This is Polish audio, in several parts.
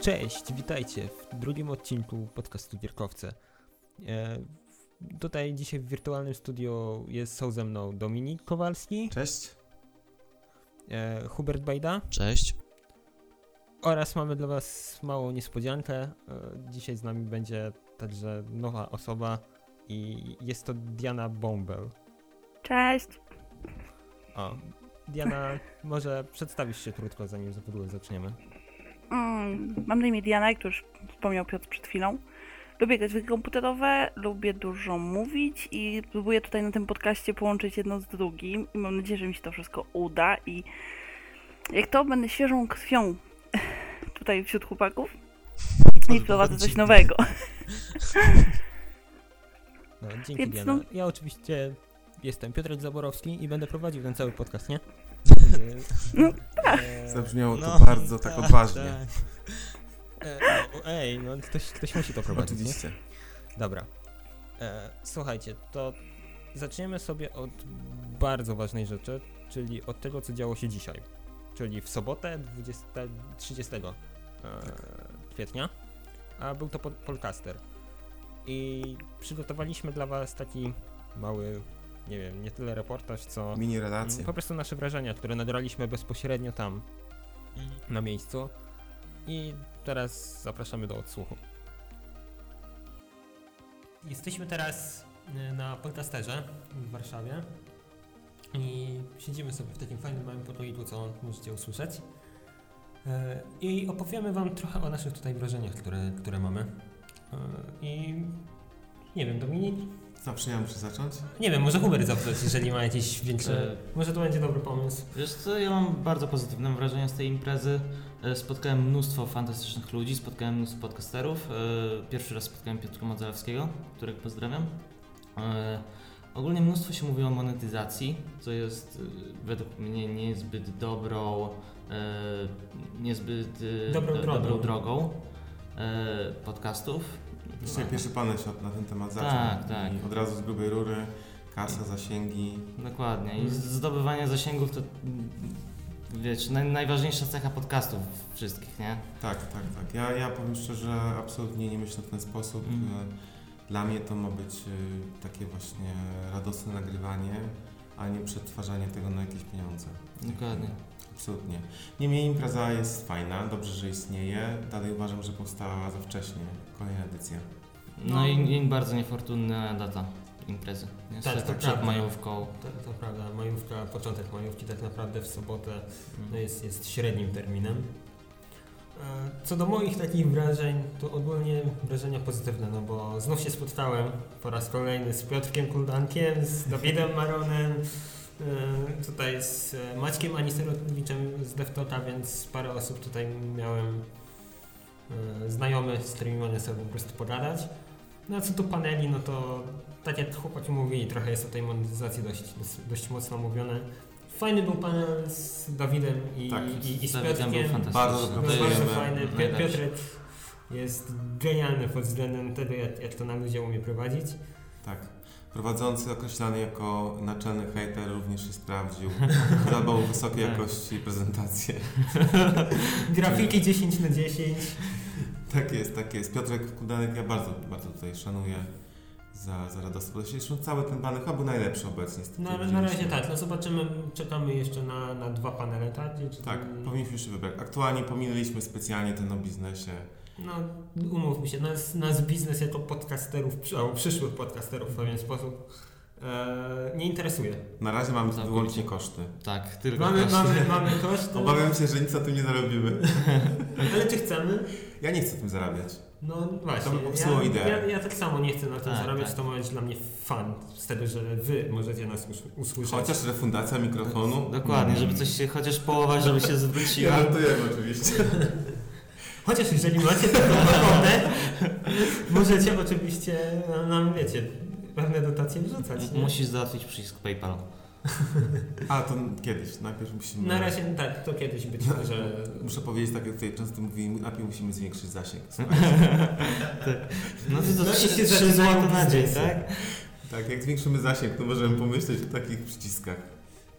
Cześć, witajcie w drugim odcinku podcastu Gierkowce. E, tutaj dzisiaj w wirtualnym studio jest, są ze mną Dominik Kowalski, Cześć. e, Hubert Bajda Cześć. oraz mamy dla Was małą niespodziankę. E, dzisiaj z nami będzie także nowa osoba i jest to Diana Bombel. Cześć. O, Diana, może przedstawisz się krótko, zanim w ogóle zaczniemy. Mm, mam na imię Diana, jak to już wspomniał Piotr przed chwilą. Lubię grać w gry komputerowe, lubię dużo mówić i próbuję tutaj na tym podcaście połączyć jedno z drugim i mam nadzieję, że mi się to wszystko uda i jak to będę świeżą krwią tutaj wśród chłopaków i wprowadzę coś nowego. No, dzięki Więc Diana. no- Ja oczywiście jestem Piotr Zaborowski i będę prowadził ten cały podcast, nie? No, E, Zabrzmiało to No, bardzo tak, odważnie. E, no, ej, no ktoś, ktoś musi to prowadzić, nie? Oczywiście. Dobra. E, słuchajcie, to zaczniemy sobie od bardzo ważnej rzeczy, czyli od tego, co działo się dzisiaj. Czyli w sobotę 20, 30 e, kwietnia, a był to pod- podcaster. I przygotowaliśmy dla Was taki mały, nie wiem, nie tyle reportaż, co Mini relacje. po prostu nasze wrażenia, które nagraliśmy bezpośrednio tam, na miejscu. I teraz zapraszamy do odsłuchu. Jesteśmy teraz y, na podcasterze w Warszawie i siedzimy sobie w takim fajnym małym pokoiku, co możecie usłyszeć. Y, I opowiemy Wam trochę o naszych tutaj wrażeniach, które, które mamy. Y, I nie wiem, Dominik? Zawsze ja muszę zacząć. Nie wiem, może Hubert zacząć, jeżeli ma jakieś większe... E, Może to będzie dobry pomysł. Wiesz co, ja mam bardzo pozytywne wrażenia z tej imprezy. E, Spotkałem mnóstwo fantastycznych ludzi, spotkałem mnóstwo podcasterów. E, Pierwszy raz spotkałem Piotra Modzelewskiego, którego pozdrawiam. Ogólnie mnóstwo się mówi o monetyzacji, co jest według mnie niezbyt dobrą, niezbyt Dobrą do- drogą. dobrą drogą e, podcastów. Dzisiaj pierwszy panel się na ten temat zaczął. Tak, tak. I od razu z grubej rury, kasa, zasięgi. Dokładnie. I Mhm. zdobywanie zasięgów to mm, naj, najważniejsza cecha podcastów wszystkich, nie? Tak, tak, tak. Ja, ja powiem szczerze, absolutnie nie myślę w ten sposób. E, Dla mnie to ma być e, takie właśnie radosne nagrywanie, a nie przetwarzanie tego na jakieś pieniądze. Dokładnie. Absolutnie. Niemniej impreza jest fajna, dobrze, że istnieje. Dalej uważam, że powstała za wcześnie. Kolejna edycja. No, No. i, i bardzo niefortunna data imprezy. Niestety Tak, to przed prawda. majówką. To, to prawda, majówka, początek majówki tak naprawdę w sobotę no Mm. jest, jest średnim terminem. E, Co do moich takich wrażeń, to ogólnie wrażenia pozytywne, no bo znów się spotkałem po raz kolejny z Piotrkiem Kuldankiem, z Dawidem Maronem, e, tutaj z Maćkiem Aniserowiczem z Deftota, więc parę osób tutaj miałem znajomych, z którymi mogę sobie po prostu pogadać. No a co do paneli, no to tak jak chłopaki mówili, trochę jest o tej monetyzacji dość, dość, mocno mówione. Fajny był panel z Dawidem i, Tak, i, i z Piotrkiem. fantastyczny. Bardzo To jest bardzo Dziękujemy. fajny. Najlepszy. Piotrek jest genialny pod względem tego, jak, jak to na ludzie umie prowadzić. Tak. Prowadzący określany jako naczelny hater również się sprawdził. Zadbał o wysokiej Tak. jakości prezentację. Grafiki 10 na 10. Tak jest, tak jest. Piotrek Kudanek ja bardzo, bardzo tutaj szanuję za, za podejście. Zresztą cały ten panel chyba był najlepszy obecnie. z tych, No ale na razie tak, no zobaczymy, czekamy jeszcze na, na dwa panele, tak? Czy Tak, tam- powinniśmy jeszcze wybrać. Aktualnie pominęliśmy specjalnie ten o biznesie. No, umówmy się, nas, nas biznes jako podcasterów, albo przyszłych podcasterów w pewien sposób nie interesuje. Na razie mamy Całkowicie. wyłącznie koszty. Tak, tylko Mamy, koszty. mamy, mamy koszty, Obawiam się, że nic na tym nie zarobimy. ale czy chcemy? Ja nie chcę tym zarabiać. No właśnie, To popsuło ja, ideę. ja, ja tak samo nie chcę na tym Tak, zarabiać, tak. to ma być dla mnie fan z tego, że wy możecie nas us- usłyszeć. Chociaż refundacja mikrofonu. Dokładnie, żeby coś się, chociaż połowa, żeby się zwróciła. Ja żartujemy oczywiście. Chociaż jeżeli macie taką ochotę, możecie oczywiście nam, wiecie, pewne dotacje wrzucać. Nie? Musisz załatwić przycisk PayPal. A, to kiedyś. Najpierw musimy... Na razie tak, to kiedyś być może... Muszę powiedzieć, tak jak tutaj często mówimy, najpierw musimy zwiększyć zasięg. No to, No to się trzy zaczynają złote na dzień, tak? Tak, jak zwiększymy zasięg, to możemy pomyśleć o takich przyciskach.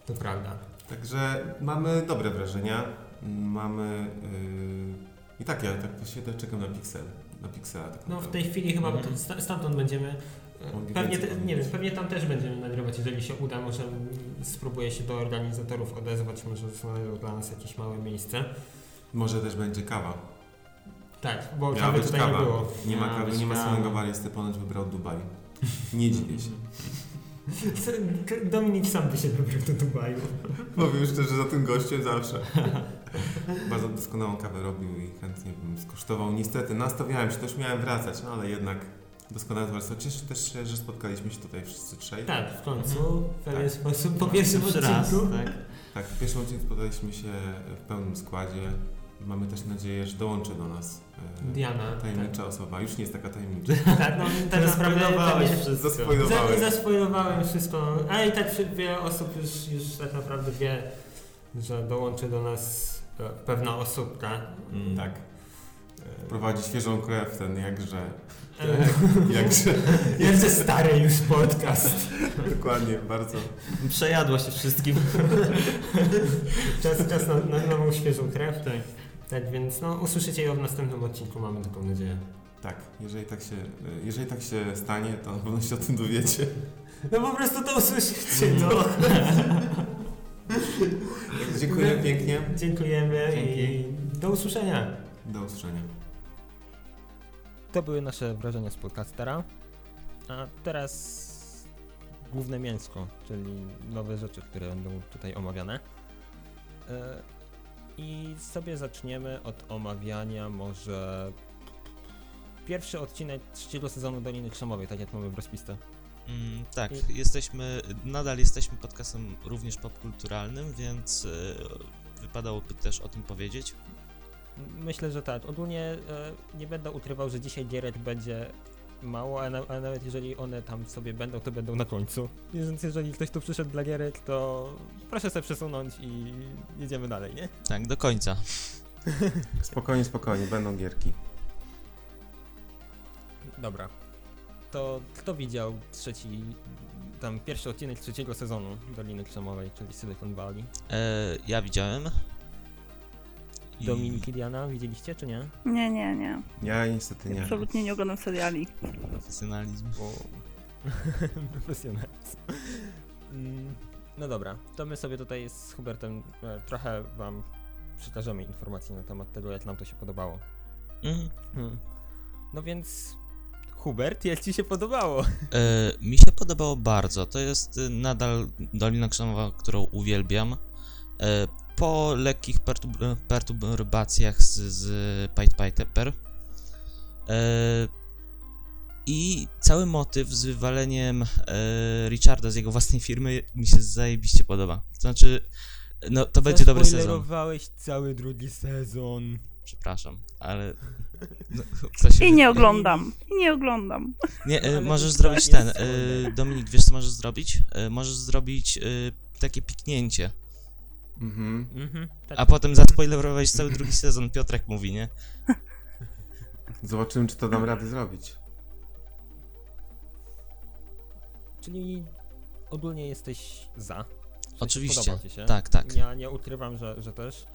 To prawda. Także mamy dobre wrażenia. Mamy I tak, ja tak właściwie też czekam na Pixel. Na Pixela. Tak No w tej chwili chyba Mhm. sta- stamtąd będziemy. Pewnie, te, nie wiem, pewnie tam też będziemy nagrywać, jeżeli się uda. Może spróbuję się do organizatorów odezwać, może znajdą dla nas jakieś małe miejsce. Może też będzie kawa. Tak, bo Miała kawy tutaj kawa. nie było. Nie ma kawy, nie ma samego balisty, ponoć wybrał Dubaj. Nie dziwię się. Dominik sam by się wybrał do Dubaju. Powiem szczerze, za tym gościem zawsze. Bardzo doskonałą kawę robił i chętnie bym skosztował. Niestety, nastawiałem się, też miałem wracać, no ale jednak doskonałe towarzystwo. Cieszę też się, że spotkaliśmy się tutaj wszyscy trzej. Tak, w końcu, w pewien Tak. sposób, po pierwszym Pierwszy raz, odcinku. tak? Tak, w pierwszym odcinku spotkaliśmy się w pełnym składzie. Mamy też nadzieję, że dołączy do nas e, Diana. tajemnicza osoba. Już nie jest taka tajemnicza. Tak, tak no tak naprawdę Zaspoilowałeś Zaspoilowałem wszystko, a i tak wiele osób już, już tak naprawdę wie, że dołączy do nas e, pewna osóbka. Mm. Tak. Prowadzi świeżą krew ten jakże, E, jakże, Jeszcze stary już podcast. dokładnie, bardzo. Przejadła się wszystkim. Czas, czas na, na nową świeżą krew. Tak. tak więc no, usłyszycie ją w następnym odcinku, mamy taką nadzieję. Tak, jeżeli tak się, jeżeli tak się stanie, to na pewno się o tym dowiecie. No po prostu to usłyszycie, no. Tak, dziękuję pięknie. Dziękujemy i Dzięki. do usłyszenia. Do usłyszenia. To były nasze wrażenia z podcastera. A teraz główne mięsko, czyli nowe rzeczy, które będą tutaj omawiane. E, I sobie zaczniemy od omawiania może pierwszy odcinek trzeciego sezonu Doliny Krzemowej, tak jak mamy w rozpistę. Mm, tak, I- jesteśmy, nadal jesteśmy podcastem również popkulturalnym, więc e, wypadałoby też o tym powiedzieć. Myślę, że tak. Ogólnie e, nie będę ukrywał, że dzisiaj gierek będzie mało, a, na, a nawet jeżeli one tam sobie będą, to będą na końcu. Więc jeżeli ktoś tu przyszedł dla gierek, to proszę sobie przesunąć i jedziemy dalej, nie? Tak, do końca. Spokojnie, spokojnie, będą gierki. Dobra. To kto widział trzeci, tam pierwszy odcinek trzeciego sezonu Doliny Krzemowej, czyli Silicon Valley? E, ja widziałem. Dominik i Diana, widzieliście czy nie? Nie, nie, nie. Ja niestety nie. Absolutnie nie oglądam seriali. Profesjonalizm. Profesjonalist. Mm, No dobra, to my sobie tutaj z Hubertem e, trochę wam przekażemy informacji na temat tego, jak nam to się podobało. Mhm. Hmm. No więc, Hubert, jak ci się podobało? E, mi się podobało bardzo. To jest y, nadal Dolina Krzemowa, którą uwielbiam. E, po lekkich pertub- perturbacjach z, z Pied. E, I cały motyw z wywaleniem e, Richarda z jego własnej firmy mi się zajebiście podoba. To znaczy, no to będzie dobry sezon. Zaspoilerowałeś cały drugi sezon. Przepraszam, ale. No, I wy- nie oglądam. I nie oglądam. Nie, e, możesz zrobić ten. E. Dominik, wiesz co możesz zrobić? E, możesz zrobić e, takie piknięcie, Mhm. Mhm, tak. a potem zaspoilerować cały drugi sezon. Piotrek mówi, nie? Zobaczymy, czy to dam radę zrobić. Czyli ogólnie jesteś za. Oczywiście. Podoba ci się. Tak, tak. Ja nie ukrywam, że, że też.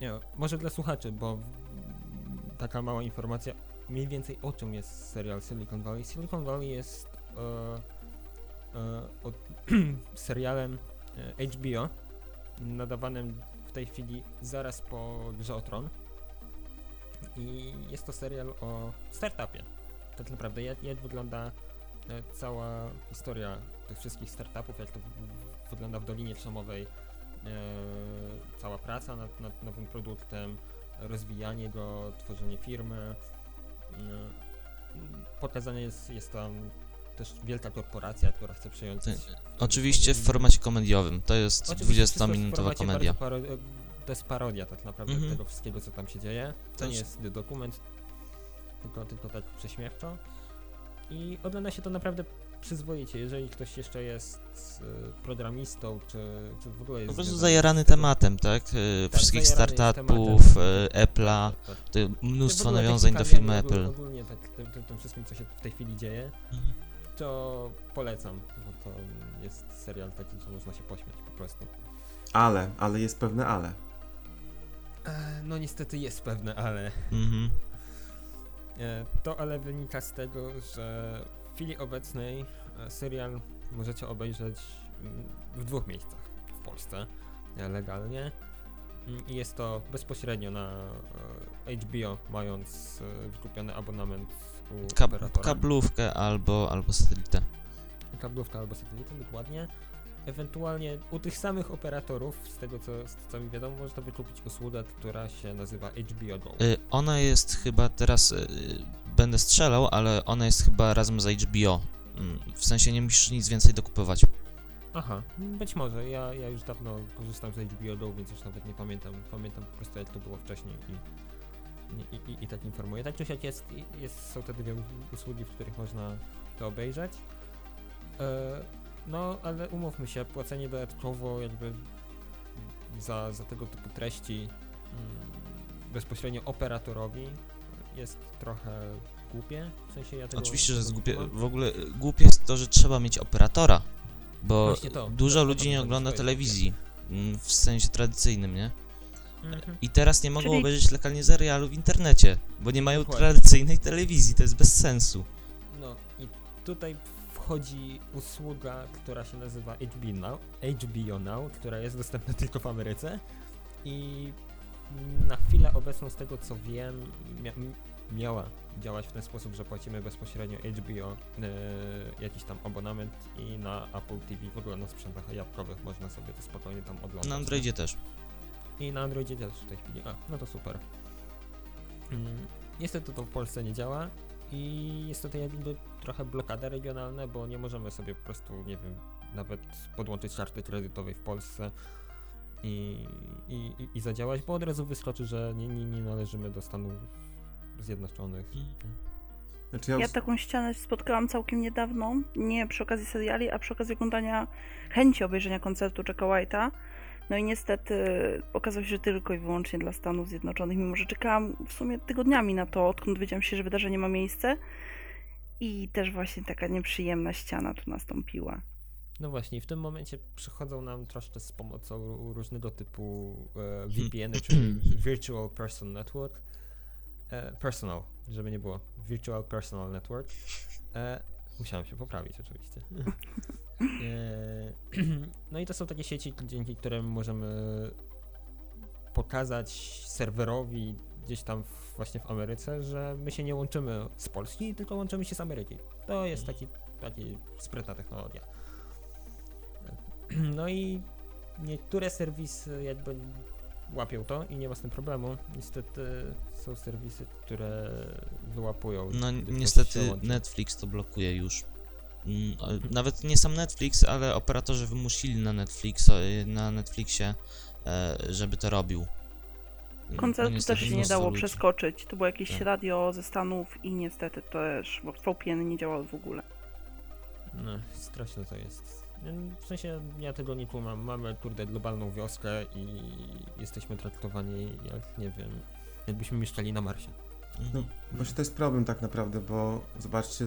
Nie, może dla słuchaczy, bo taka mała informacja. Mniej więcej o czym jest serial Silicon Valley. Silicon Valley jest e, e, od, serialem e, HBO nadawanym w tej chwili zaraz po Grze. I jest to serial o startupie. Tak naprawdę, jak, jak wygląda e, cała historia tych wszystkich startupów, jak to wygląda w Dolinie Krzemowej, e, cała praca nad, nad nowym produktem, rozwijanie go, tworzenie firmy. E, jest, jest tam też wielka korporacja, która chce przejąć. Tak. Oczywiście w formacie komediowym. To jest Oczywiście wszystko w 20-minutowa formacie komedia. paro- to jest parodia tak naprawdę Mhm. tego wszystkiego, co tam się dzieje. To To nie jest- jest dokument, tylko, tylko tak prześmiewczo. I ogląda się to naprawdę przyzwoicie. Jeżeli ktoś jeszcze jest y, programistą, czy, czy w ogóle jest Po prostu zajarany tematem, tak? E, Tak, Wszystkich startupów, e, Apple'a, Tak, tak. mnóstwo nawiązań do firmy Apple. Ogólnie tak, tym, tym, tym wszystkim, co się w tej chwili dzieje, Mhm. To polecam, bo to jest serial taki, że można się pośmiać po prostu. Ale, ale jest pewne ale. E, no niestety jest pewne, ale Mhm. E, To ale wynika z tego, że w chwili obecnej e, serial możecie obejrzeć mm, w dwóch miejscach w Polsce e, legalnie. Mm, I jest to bezpośrednio na e, HBO, mając wykupiony abonament Kab- operatora. kablówkę albo, albo satelitę. Kablówka albo satelitę, dokładnie. Ewentualnie u tych samych operatorów, z tego co, z co mi wiadomo, można wykupić usługę, która się nazywa HBO Go. Y, Ona jest chyba teraz, y, będę strzelał, ale ona jest chyba razem z HBO. Mm, W sensie nie musisz nic więcej dokupować. Aha, być może. Ja, ja już dawno korzystam z HBO Go, więc już nawet nie pamiętam. Pamiętam po prostu jak to było wcześniej i, i, i, i tak informuję. Tak czy siak jest, jest, są te dwie usługi, w których można to obejrzeć. E, no, ale umówmy się, płacenie dodatkowo jakby za, za tego typu treści mm, bezpośrednio operatorowi jest trochę głupie. W sensie ja tego Oczywiście, że jest głupie. W ogóle głupie jest to, że trzeba mieć operatora, bo to. dużo To- to- ludzi to- nie ogląda telewizji mm, w sensie tradycyjnym, nie? Mhm. I teraz nie mogą Czyli- obejrzeć legalnie serialu w internecie, bo nie mają Dokładnie. tradycyjnej telewizji, to jest bez sensu. No i tutaj wchodzi usługa, która się nazywa HBO Now, HBO Now, która jest dostępna tylko w Ameryce i na chwilę obecną z tego co wiem mia miała działać w ten sposób, że płacimy bezpośrednio HBO e, jakiś tam abonament i na Apple TV, w ogóle na sprzętach jabłkowych można sobie to spokojnie tam oglądać. Na Androidzie też. I na Androidzie też w tej chwili. A, no to super. Mm, Niestety to w Polsce nie działa i jest to jakby trochę blokada regionalna, bo nie możemy sobie po prostu, nie wiem, nawet podłączyć karty kredytowej w Polsce i, i, i, zadziałać, bo od razu wyskoczy, że nie, nie, nie należymy do Stanów Zjednoczonych. Znaczy ja, Ja taką ścianę spotkałam całkiem niedawno, nie przy okazji seriali, a przy okazji oglądania chęci obejrzenia koncertu Jacka White'a. No i niestety okazało się, że tylko i wyłącznie dla Stanów Zjednoczonych, mimo że czekałam w sumie tygodniami na to, odkąd dowiedziałam się, że wydarzenie ma miejsce. I też właśnie taka nieprzyjemna ściana tu nastąpiła. No właśnie, w tym momencie przychodzą nam troszkę z pomocą ró- różnego typu e, VPN-y, czyli Virtual Person Network. E, personal, żeby nie było. Virtual Personal Network. E, musiałem się poprawić oczywiście. E, no i to są takie sieci, dzięki którym możemy pokazać serwerowi gdzieś tam właśnie w Ameryce, że my się nie łączymy z Polski, tylko łączymy się z Ameryki. To jest taki, taki sprytna technologia. No i niektóre serwisy jakby łapią to i nie ma z tym problemu. Niestety są serwisy, które wyłapują. No niestety. Netflix to blokuje już. Mm, a- Nawet nie sam Netflix, ale operatorzy wymusili na Netflix, na Netflixie, e, żeby to robił. No Koncertu niestety też się nie dało ludzi. przeskoczyć. To było jakieś Tak. radio ze Stanów i niestety też, bo VPN nie działały w ogóle. No, straszne to jest. W sensie ja tego nie kumam. Mamy kurde globalną wioskę i jesteśmy traktowani jak nie wiem, jakbyśmy mieszkali na Marsie. Mhm. Właśnie to jest problem tak naprawdę, bo zobaczcie,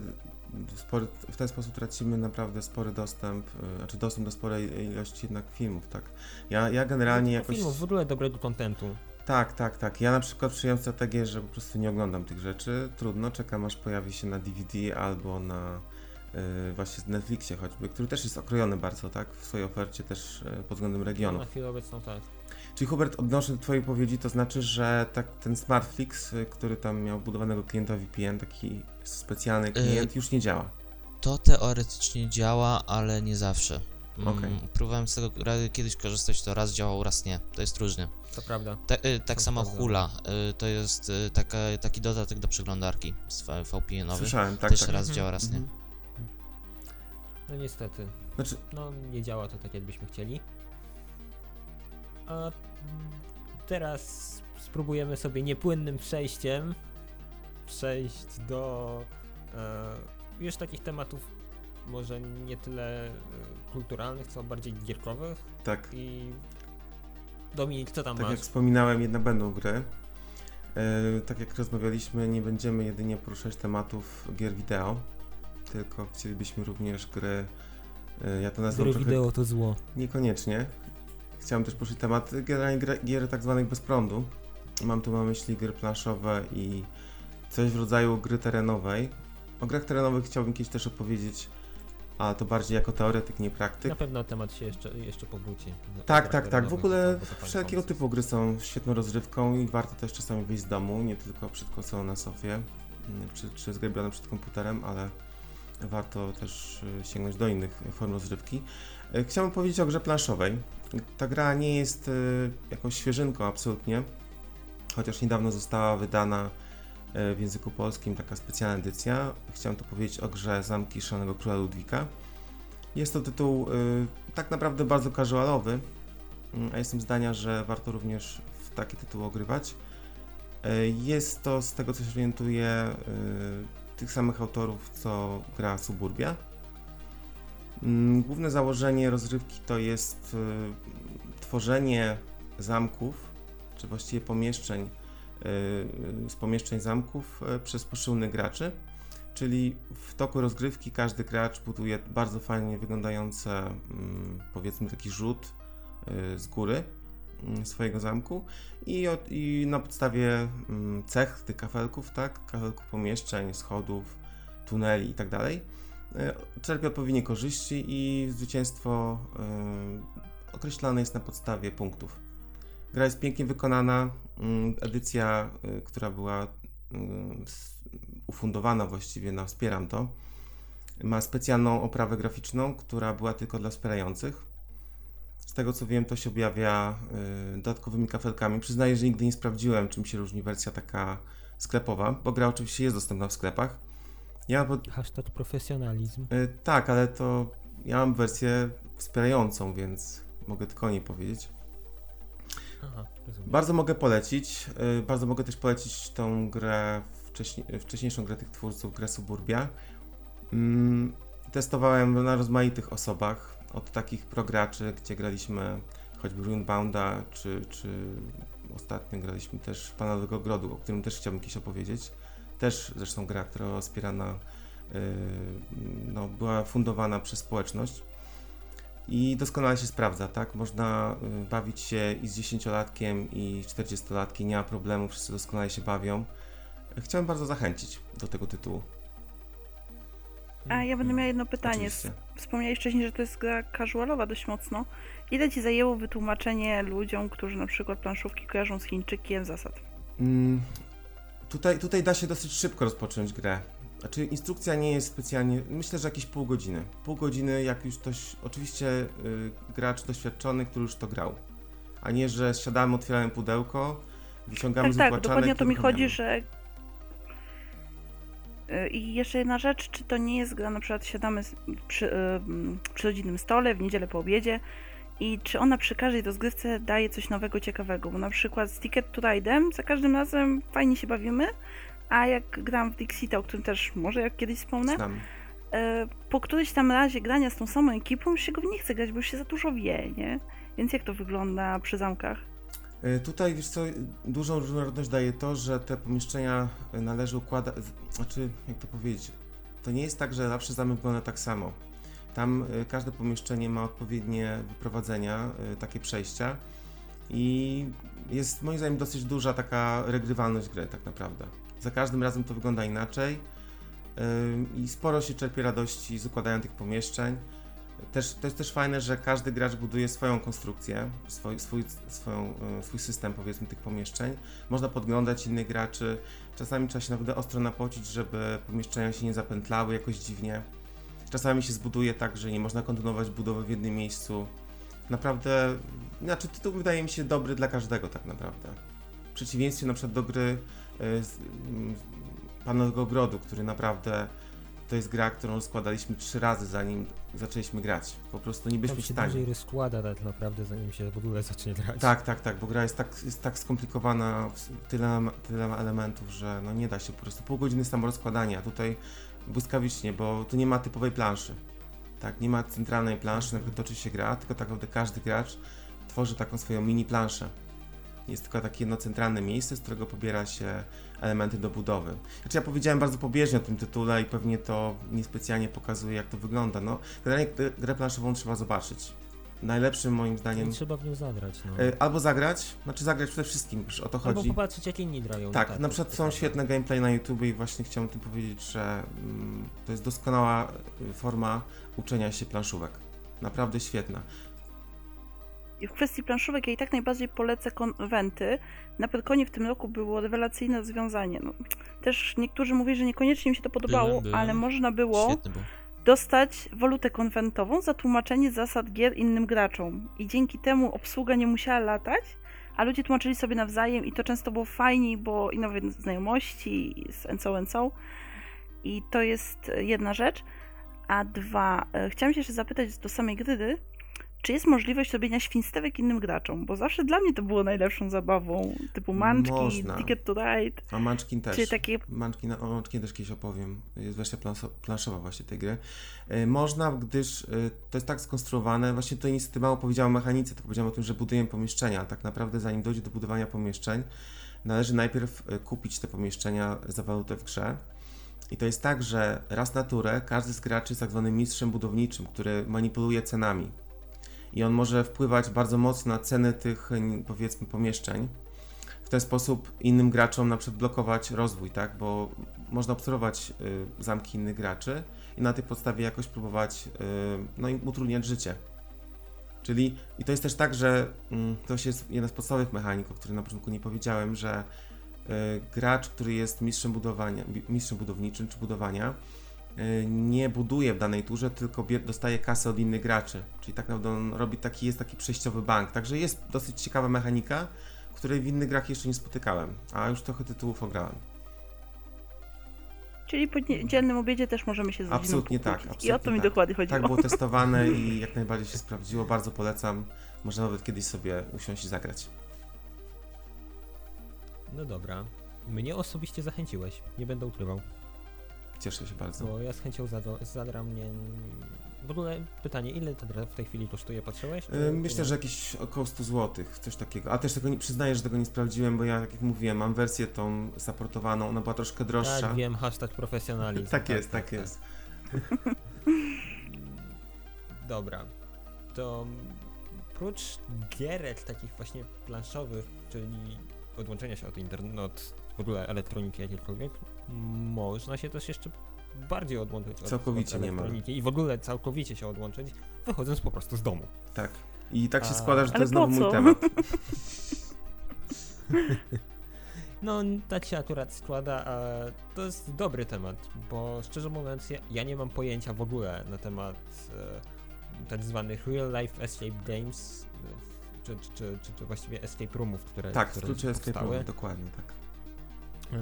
spory, w ten sposób tracimy naprawdę spory dostęp, y, znaczy dostęp do sporej ilości jednak filmów, tak. Ja, ja generalnie No, jakoś... Filmów, w ogóle dobrego kontentu. Tak, tak, tak. Ja na przykład przyjąłem strategię, że po prostu nie oglądam tych rzeczy. Trudno, czekam aż pojawi się na DVD albo na y, właśnie Netflixie choćby, który też jest okrojony bardzo, tak, w swojej ofercie też y, pod względem regionu. Na chwilę obecną tak. Czyli Hubert, odnoszę do Twojej wypowiedzi, to znaczy, że tak ten Smartflix, y, który tam miał wbudowanego klienta VPN, taki specjalny klient, już nie działa. To teoretycznie działa, ale nie zawsze. Mm, Okej. Próbowałem z tego kiedyś korzystać, to raz działał, raz nie. To jest różnie. To prawda. Ta, y, tak To samo prawda. Hula, y, to jest y, taka, taki dodatek do przeglądarki VPN-owy. Słyszałem, tak, Też tak. raz Mhm, działa, raz nie. Mhm. No niestety. Znaczy, No nie działa to tak jakbyśmy chcieli. A mm, teraz spróbujemy sobie niepłynnym przejściem przejść do e, już takich tematów może nie tyle e, kulturalnych, co bardziej gierkowych tak, i Dominik, co tam tak masz? jak wspominałem, jednak będą gry. Y, tak jak rozmawialiśmy, nie będziemy jedynie poruszać tematów gier wideo, tylko chcielibyśmy również gry, y, ja to nazywam Gry trochę wideo to zło. Niekoniecznie. Chciałem też poruszyć temat generalnie gra- gier tak zwanych bez prądu, Mam tu na myśli gry planszowe i coś w rodzaju gry terenowej. O grach terenowych chciałbym kiedyś też opowiedzieć, a to bardziej jako teoretyk, nie praktyk. Na pewno temat się jeszcze, jeszcze powróci. Tak, tak, tak. W ogóle wszelkiego typu gry są świetną rozrywką i warto też czasami wyjść z domu, nie tylko przed konsolą na sofie, mm, czy, czy zgrabione przed komputerem, ale warto też y, sięgnąć do innych form rozrywki. Y, Chciałbym powiedzieć o grze planszowej. Ta gra nie jest y, jakąś świeżynką absolutnie, chociaż niedawno została wydana y, w języku polskim taka specjalna edycja. Chciałem tu powiedzieć o grze Zamki Szalonego Króla Ludwika. Jest to tytuł y, tak naprawdę bardzo casualowy, mm, a jestem zdania, że warto również w taki tytuł ogrywać. Jest to, z tego co się orientuję, tych samych autorów, co gra Suburbia. Mm, Główne założenie rozrywki to jest y, tworzenie zamków, czy właściwie pomieszczeń, y, y, z pomieszczeń zamków przez poszczególnych graczy. Czyli w toku rozgrywki każdy gracz buduje bardzo fajnie wyglądające, mm, powiedzmy, taki rzut z góry mm, swojego zamku. I, i na podstawie cech tych kafelków, tak, kafelków pomieszczeń, schodów, tuneli i tak czerpie odpowiednie korzyści i zwycięstwo y, określane jest na podstawie punktów. Gra jest pięknie wykonana. mm, Edycja, y, która była ufundowana właściwie na Wspieram to, ma specjalną oprawę graficzną, która była tylko dla wspierających. Z tego co wiem, to się objawia dodatkowymi kafelkami. Przyznaję, że nigdy nie sprawdziłem, czym się różni wersja taka sklepowa, bo gra oczywiście jest dostępna w sklepach. Ja pod, Hashtag profesjonalizm. y, tak, ale to ja mam wersję wspierającą, więc mogę tylko o niej powiedzieć. Aha. Bardzo mogę polecić. y, Bardzo mogę też polecić tą grę, wcześniej, wcześniejszą grę tych twórców, grę Suburbia. Mm, Testowałem na rozmaitych osobach, od takich prograczy, gdzie graliśmy choćby Runebounda, czy, czy ostatnio graliśmy też w Panowego Grodu, o którym też chciałbym kiedyś opowiedzieć. Też zresztą gra, która wspierana, y, no, była fundowana przez społeczność. I doskonale się sprawdza, tak? Można y, bawić się i z 10-latkiem, i 40-latkiem, nie ma problemu, wszyscy doskonale się bawią. Chciałem bardzo zachęcić do tego tytułu. A ja będę miała jedno pytanie. Oczywiście. Wspomniałeś wcześniej, że to jest gra casualowa dość mocno. Ile ci zajęło wytłumaczenie ludziom, którzy na przykład planszówki kojarzą z Chińczykiem zasad? Tutaj, tutaj da się dosyć szybko rozpocząć grę. Znaczy, instrukcja nie jest specjalnie. Myślę, że jakieś pół godziny. Pół godziny, jak już ktoś. Oczywiście y, gracz doświadczony, który już to grał. A nie, że siadamy, otwieramy pudełko, wyciągamy Tak, tak, zapłaczanek dokładnie o to mi chodzi, że. Y, I jeszcze jedna rzecz, czy to nie jest gra, na przykład siadamy z- przy, y, mm, przy rodzinnym stole w niedzielę po obiedzie i czy ona przy każdej rozgrywce daje coś nowego, ciekawego, bo na przykład z Ticket to Ride'em za każdym razem fajnie się bawimy, a jak gram w Dixita, o którym też może jak kiedyś wspomnę, Znam. e, po którymś tam razie grania z tą samą ekipą już się go nie chce grać, bo już się za dużo wie, nie? Więc jak to wygląda przy zamkach? Y, Tutaj, wiesz co, dużą różnorodność daje to, że te pomieszczenia y, należy układać, znaczy, jak to powiedzieć, to nie jest tak, że zawsze zamek wygląda tak samo. Tam y, każde pomieszczenie ma odpowiednie wyprowadzenia, y, takie przejścia i jest moim zdaniem dosyć duża taka regrywalność gry tak naprawdę. Za każdym razem to wygląda inaczej y, i sporo się czerpie radości z układania tych pomieszczeń. Też, to jest też fajne, że każdy gracz buduje swoją konstrukcję, swój, swój, swoją, swój system powiedzmy tych pomieszczeń. Można podglądać innych graczy. Czasami trzeba się naprawdę ostro napocić, żeby pomieszczenia się nie zapętlały jakoś dziwnie. Czasami się zbuduje tak, że nie można kontynuować budowy w jednym miejscu. Naprawdę, znaczy tytuł wydaje mi się dobry dla każdego tak naprawdę. W przeciwieństwie na przykład do gry e, z, Panowego Ogrodu, który naprawdę to jest gra, którą składaliśmy trzy razy zanim zaczęliśmy grać. Po prostu nie byliśmy w się stanie. dłużej rozkłada tak naprawdę, zanim się w ogóle zacznie grać. Tak, tak, tak, bo gra jest tak, jest tak skomplikowana, tyle, tyle elementów, że no nie da się po prostu pół godziny samo rozkładania, tutaj błyskawicznie, bo tu nie ma typowej planszy. Tak, nie ma centralnej planszy, na której toczy się gra, tylko tak naprawdę każdy gracz tworzy taką swoją mini planszę. Jest tylko takie jedno centralne miejsce, z którego pobiera się elementy do budowy. Znaczy ja powiedziałem bardzo pobieżnie o tym tytule i pewnie to niespecjalnie pokazuje jak to wygląda. No, generalnie grę- planszową trzeba zobaczyć. Najlepszym moim zdaniem. Nie trzeba w nią zagrać, no. E, Albo zagrać, znaczy zagrać przede wszystkim, już o to Albo chodzi. popatrzeć jak inni grają. Tak, no na przykład są jest świetne gameplay na YouTube i właśnie chciałem o tym powiedzieć, że mm, to jest doskonała y, forma uczenia się planszówek. Naprawdę świetna. I w kwestii planszówek ja i tak najbardziej polecę konwenty. Na Pyrkonie w tym roku było rewelacyjne rozwiązanie. No, też niektórzy mówili, że niekoniecznie im się to podobało, Byłem, byłem. ale można było Świetny był. Dostać walutę konwentową za tłumaczenie zasad gier innym graczom. I dzięki temu obsługa nie musiała latać, a ludzie tłumaczyli sobie nawzajem i to często było fajniej, bo i nowe znajomości, z and so and so. I to jest jedna rzecz. A dwa, e, chciałam się jeszcze zapytać do samej gry, czy jest możliwość robienia świństewek innym graczom? Bo zawsze dla mnie to było najlepszą zabawą, typu manczki, Można. ticket to ride, A Munchkin też. czy takie Munchkin, o Munchkin też kiedyś opowiem. Jest wersja planszowa właśnie tej gry. E, Można, gdyż e, to jest tak skonstruowane, właśnie tutaj niestety mało powiedziałem o mechanice, tylko powiedziałem o tym, że budujemy pomieszczenia, ale tak naprawdę zanim dojdzie do budowania pomieszczeń, należy najpierw e, kupić te pomieszczenia za walutę w grze. I to jest tak, że raz na turę każdy z graczy jest tak zwanym mistrzem budowniczym, który manipuluje cenami. I on może wpływać bardzo mocno na ceny tych, powiedzmy, pomieszczeń. W ten sposób innym graczom na przykład blokować rozwój, tak? Bo można obserwować y, zamki innych graczy i na tej podstawie jakoś próbować y, no, im utrudniać życie. Czyli, i to jest też tak, że mm, to jest jedna z podstawowych mechanik, o której na początku nie powiedziałem, że y, gracz, który jest mistrzem budowania, mistrzem budowniczym czy budowania, nie buduje w danej turze, tylko dostaje kasę od innych graczy. Czyli tak naprawdę on robi taki, jest taki przejściowy bank. Także jest dosyć ciekawa mechanika, której w innych grach jeszcze nie spotykałem, a już trochę tytułów ograłem. Czyli po niedzielnym obiedzie też możemy się z Absolutnie tak, absolutnie I o to mi tak. dokładnie chodziło. Tak było testowane i jak najbardziej się sprawdziło, bardzo polecam. Można nawet kiedyś sobie usiąść i zagrać. No dobra. Mnie osobiście zachęciłeś, nie będę ukrywał. Cieszę się bardzo. Bo ja z chęcią zadram mnie. W ogóle pytanie, ile ta gra w tej chwili kosztuje? Patrzyłeś? Myślę, że jakieś około 100 zł, coś takiego. A też tego nie przyznaję, że tego nie sprawdziłem, bo ja, tak jak mówiłem, mam wersję tą supportowaną, ona była troszkę droższa. Tak, wiem, hashtag profesjonalizm. Tak jest, tak jest. Dobra. To prócz gierek takich właśnie planszowych, czyli odłączenia się od internetu, od w ogóle elektroniki jakiejkolwiek, można się też jeszcze bardziej odłączyć od, Całkowicie od elektroniki i w ogóle całkowicie się odłączyć, wychodząc po prostu z domu. Tak. I tak się A- składa, że to Ale jest znowu mój temat. No, tak się akurat składa, a to jest dobry temat, bo szczerze mówiąc, ja, ja nie mam pojęcia w ogóle na temat e, tak zwanych real life escape games, e, czy, czy, czy, czy, czy właściwie escape roomów, które, Tak, w które skrócie escape powstały. room, dokładnie tak. E,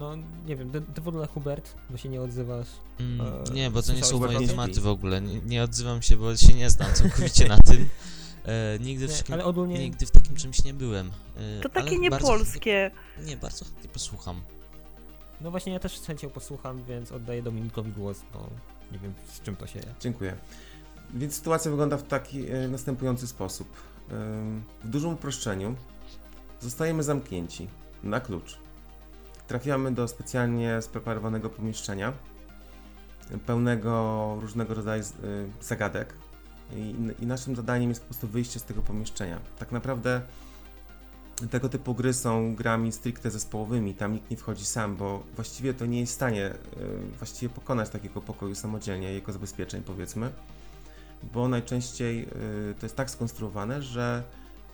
No, nie wiem, ty, ty w ogóle Hubert, bo się nie odzywasz. Mm, E, nie, bo to nie są moje tematy w ogóle. Nie, nie odzywam się, bo się nie znam całkowicie na tym. E, nigdy, w Nie, takim, ale ogólnie nigdy w takim czymś nie byłem. E, To takie niepolskie. chętnie- Nie, bardzo chętnie posłucham. No właśnie, ja też chęcią posłucham, więc oddaję Dominikowi głos, bo nie wiem z czym to się je. Dziękuję. Więc sytuacja wygląda w taki e, następujący sposób. Ym, W dużym uproszczeniu zostajemy zamknięci na klucz. Trafiamy do specjalnie spreparowanego pomieszczenia, pełnego różnego rodzaju y, zagadek. I, I naszym zadaniem jest po prostu wyjście z tego pomieszczenia. Tak naprawdę tego typu gry są grami stricte zespołowymi, tam nikt nie wchodzi sam, bo właściwie to nie jest w stanie y, właściwie pokonać takiego pokoju samodzielnie, jego zabezpieczeń powiedzmy, bo najczęściej y, to jest tak skonstruowane, że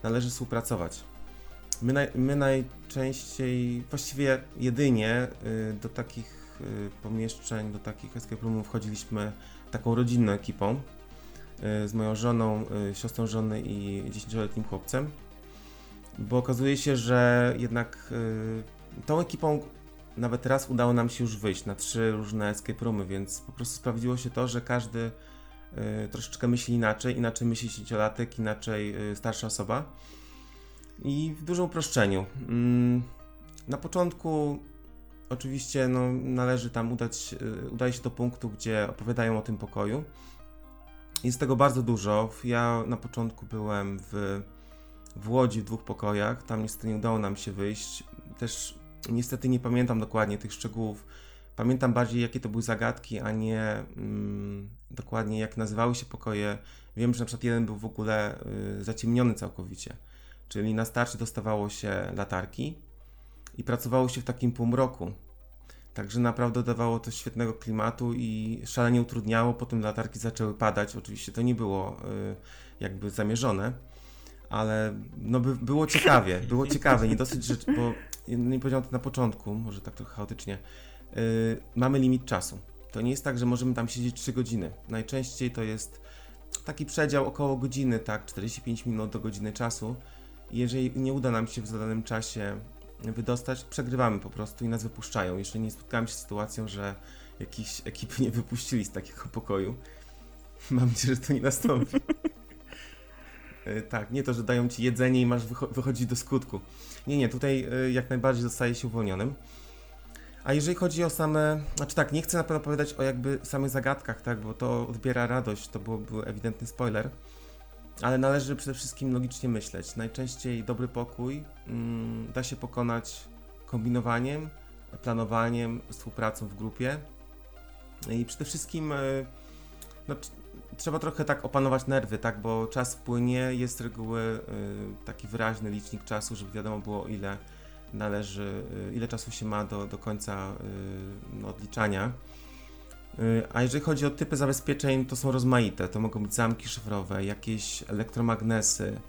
należy współpracować. My, naj, my najczęściej, właściwie jedynie y, do takich y, pomieszczeń, do takich escape roomów wchodziliśmy taką rodzinną ekipą y, z moją żoną, siostrą żony i 10-letnim chłopcem bo okazuje się, że jednak tą ekipą nawet raz udało nam się już wyjść na trzy różne escape roomy, więc po prostu sprawdziło się to, że każdy troszeczkę myśli inaczej, inaczej myśli dziesięciolatek, inaczej starsza osoba. I w dużym uproszczeniu. Mm, na początku oczywiście no, należy tam udać, y, udaje się do punktu, gdzie opowiadają o tym pokoju. Jest tego bardzo dużo. Ja na początku byłem w w Łodzi w dwóch pokojach. Tam niestety nie udało nam się wyjść. Też niestety nie pamiętam dokładnie tych szczegółów. Pamiętam bardziej, jakie to były zagadki, a nie mm, dokładnie jak nazywały się pokoje. Wiem, że na przykład jeden był w ogóle y, zaciemniony całkowicie. Czyli na starcie dostawało się latarki i pracowało się w takim półmroku. Także naprawdę dawało to świetnego klimatu i szalenie utrudniało. Potem latarki zaczęły padać. Oczywiście to nie było y, jakby zamierzone, ale no by, było ciekawie. Było ciekawe. Nie dosyć, że, bo nie powiedziałem to na początku, może tak trochę chaotycznie. Y, mamy limit czasu. To nie jest tak, że możemy tam siedzieć 3 godziny. Najczęściej to jest taki przedział około godziny, tak, 45 minut do godziny czasu. Jeżeli nie uda nam się w zadanym czasie wydostać, przegrywamy po prostu i nas wypuszczają. Jeszcze nie spotkałem się z sytuacją, że jakieś ekipy nie wypuścili z takiego pokoju. Mam nadzieję, że to nie nastąpi. E, tak, nie to, że dają ci jedzenie i masz wycho- wychodzić do skutku. Nie, nie, tutaj e, jak najbardziej zostaje się uwolnionym. A jeżeli chodzi o same, znaczy tak, nie chcę na pewno opowiadać o jakby samych zagadkach, tak, bo to odbiera radość, to byłby ewidentny spoiler. Ale należy przede wszystkim logicznie myśleć. Najczęściej dobry pokój mm, da się pokonać kombinowaniem, planowaniem, współpracą w grupie. I przede wszystkim y, no, trzeba trochę tak opanować nerwy, tak, bo czas płynie, jest z reguły y, taki wyraźny licznik czasu, żeby wiadomo było ile należy, y, ile czasu się ma do, do końca no, odliczania. A jeżeli chodzi o typy zabezpieczeń, to są rozmaite. To mogą być zamki szyfrowe, jakieś elektromagnesy,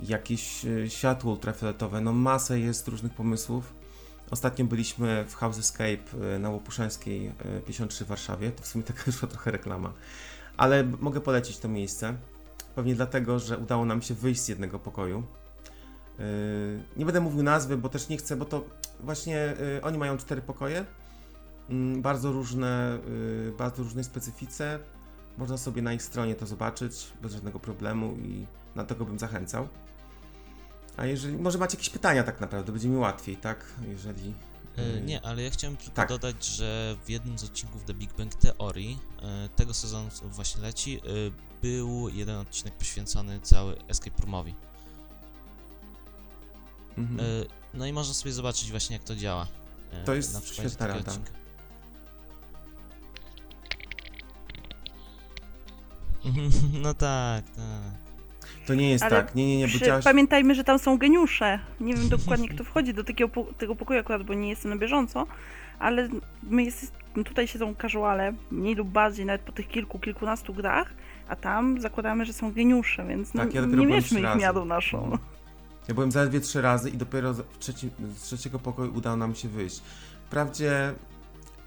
jakieś światło ultrafioletowe. No masę jest różnych pomysłów. Ostatnio byliśmy w House Escape na Łopuszańskiej 53 w Warszawie. To w sumie taka już trochę reklama. Ale mogę polecić to miejsce. Pewnie dlatego, że udało nam się wyjść z jednego pokoju. Nie będę mówił nazwy, bo też nie chcę, bo to właśnie oni mają cztery pokoje bardzo różne, y, bardzo różnej specyfice. Można sobie na ich stronie to zobaczyć bez żadnego problemu i na tego bym zachęcał. A jeżeli, może macie jakieś pytania tak naprawdę, będzie mi łatwiej, tak? Jeżeli... E, nie, ale ja chciałem tylko tak. dodać, że w jednym z odcinków The Big Bang Theory e, tego sezonu właśnie leci, e, był jeden odcinek poświęcony cały Escape Roomowi. Mhm. No i można sobie zobaczyć właśnie jak to działa. To jest świetna rada. Odcinka. No tak, tak. To nie jest Ale tak, nie, nie, nie, bo Przy, działaś... Pamiętajmy, że tam są geniusze. Nie wiem dokładnie, kto wchodzi do takiego, po- tego pokoju akurat, bo nie jestem na bieżąco, ale my jest, tutaj siedzą casuale, mniej lub bardziej, nawet po tych kilku, kilkunastu grach, a tam zakładamy, że są geniusze, więc no, Tak, ja dopiero nie mierzmy ich razy. miarą naszą. Ja byłem zaledwie trzy razy i dopiero z, w trzeci, z trzeciego pokoju udało nam się wyjść. Wprawdzie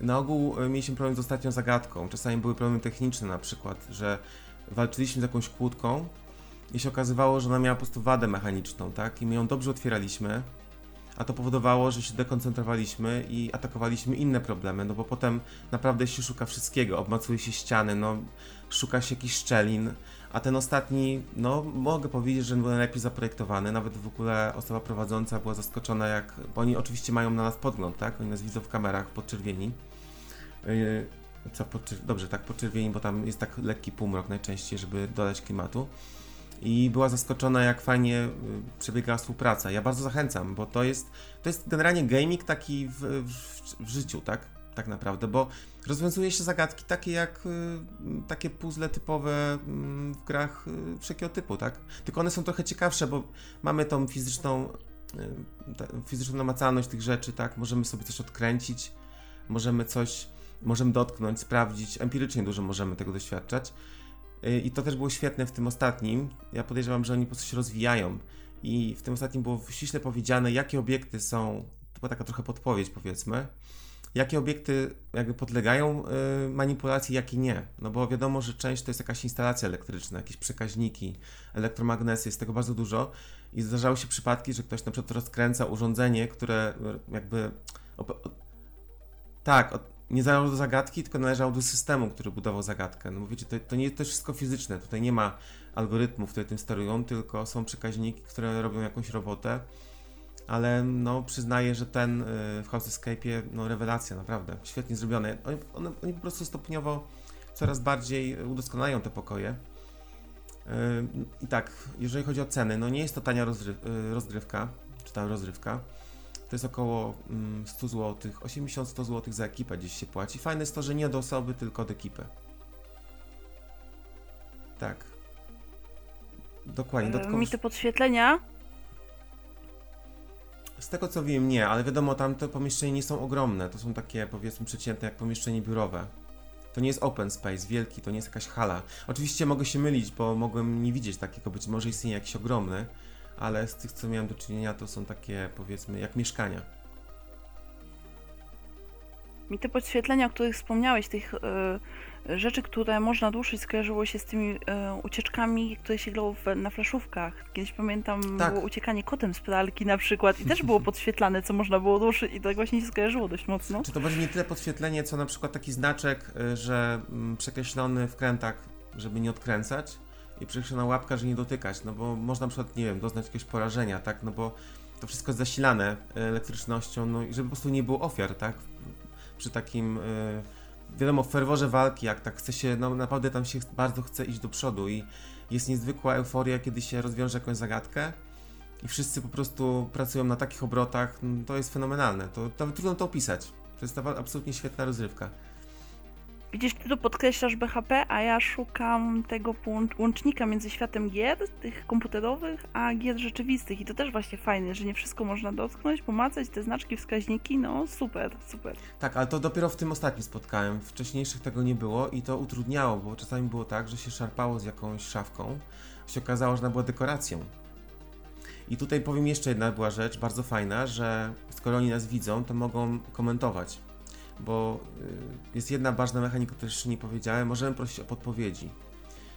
na ogół e, mieliśmy problem z ostatnią zagadką. Czasami były problemy techniczne na przykład, że walczyliśmy z jakąś kłódką i się okazywało, że ona miała po prostu wadę mechaniczną, tak? I my ją dobrze otwieraliśmy, a to powodowało, że się dekoncentrowaliśmy i atakowaliśmy inne problemy, no bo potem naprawdę się szuka wszystkiego, obmacuje się ściany, no szuka się jakichś szczelin, a ten ostatni, no mogę powiedzieć, że był najlepiej zaprojektowany, nawet w ogóle osoba prowadząca była zaskoczona, jak, bo oni oczywiście mają na nas podgląd, tak? Oni nas widzą w kamerach podczerwieni. Yy, co Dobrze, tak podczerwieni, bo tam jest tak lekki półmrok najczęściej, żeby dodać klimatu. I była zaskoczona, jak fajnie y, przebiegała współpraca. Ja bardzo zachęcam, bo to jest, to jest generalnie gaming taki w, w, w życiu, tak? Tak naprawdę, bo rozwiązuje się zagadki takie jak y, takie puzzle typowe y, w grach y, wszelkiego typu, tak? Tylko one są trochę ciekawsze, bo mamy tą fizyczną, fizyczną namacalność tych rzeczy, tak? Możemy sobie coś odkręcić, możemy coś, możemy dotknąć, sprawdzić, empirycznie dużo możemy tego doświadczać. Y, I to też było świetne w tym ostatnim. Ja podejrzewam, że oni po prostu się rozwijają. I w tym ostatnim było ściśle powiedziane, jakie obiekty są, to była taka trochę podpowiedź powiedzmy, jakie obiekty jakby podlegają y, manipulacji, jakie nie. No bo wiadomo, że część to jest jakaś instalacja elektryczna, jakieś przekaźniki, elektromagnesy, jest tego bardzo dużo. I zdarzały się przypadki, że ktoś na przykład rozkręca urządzenie, które y, jakby... Tak, nie należało do zagadki, tylko należało do systemu, który budował zagadkę. No bo wiecie, to, to nie jest też wszystko fizyczne. Tutaj nie ma algorytmów, które tym sterują, tylko są przekaźniki, które robią jakąś robotę. Ale no, przyznaję, że ten y, w House Escape'ie, no rewelacja, naprawdę, świetnie zrobione. Oni, one, oni po prostu stopniowo coraz bardziej udoskonalają te pokoje. Y, I tak, jeżeli chodzi o ceny, no nie jest to tania y, rozgrywka, czy ta rozrywka. To jest około mm, 100 zł, 80-100 zł za ekipę gdzieś się płaci. Fajne jest to, że nie od osoby, tylko od ekipy. Tak. Dokładnie. E, Dodatkowo, Mi te podświetlenia z tego co wiem, nie, ale wiadomo, tam te pomieszczenia nie są ogromne. To są takie, powiedzmy, przeciętne jak pomieszczenie biurowe. To nie jest open space, wielki, to nie jest jakaś hala. Oczywiście mogę się mylić, bo mogłem nie widzieć takiego, być może istnieje jakiś ogromny, ale z tych, co miałem do czynienia, to są takie, powiedzmy, jak mieszkania. Mi te podświetlenia, o których wspomniałeś, tych e, rzeczy, które można duszyć, skojarzyło się z tymi e, ucieczkami, które się grało w, na flaszówkach. Kiedyś pamiętam, Tak. było uciekanie kotem z pralki na przykład i też było podświetlane, co można było duszyć i tak właśnie się skojarzyło dość mocno. Czy to będzie nie tyle podświetlenie, co na przykład taki znaczek, y, że mm, przekreślony w krętach, żeby nie odkręcać i przekreślona łapka, że nie dotykać, no bo można na przykład, nie wiem, doznać jakiegoś porażenia, tak, no bo to wszystko jest zasilane y, elektrycznością, no i żeby po prostu nie było ofiar, tak, przy takim, y, wiadomo, w ferworze walki, jak tak chce się, no naprawdę tam się bardzo chce iść do przodu i jest niezwykła euforia, kiedy się rozwiąże jakąś zagadkę i wszyscy po prostu pracują na takich obrotach, no, to jest fenomenalne, to, to trudno to opisać. To jest absolutnie świetna rozrywka. Widzisz, ty tu podkreślasz BHP, a ja szukam tego łącznika między światem gier, tych komputerowych, a gier rzeczywistych. I to też właśnie fajne, że nie wszystko można dotknąć, pomacać, te znaczki, wskaźniki, no super, super. Tak, ale to dopiero w tym ostatnim spotkałem. Wcześniejszych tego nie było i to utrudniało, bo czasami było tak, że się szarpało z jakąś szafką, się okazało, że ona była dekoracją. I tutaj powiem jeszcze jedna była rzecz, bardzo fajna, że skoro oni nas widzą, to mogą komentować. Bo y, jest jedna ważna mechanika, o której jeszcze nie powiedziałem, możemy prosić o podpowiedzi.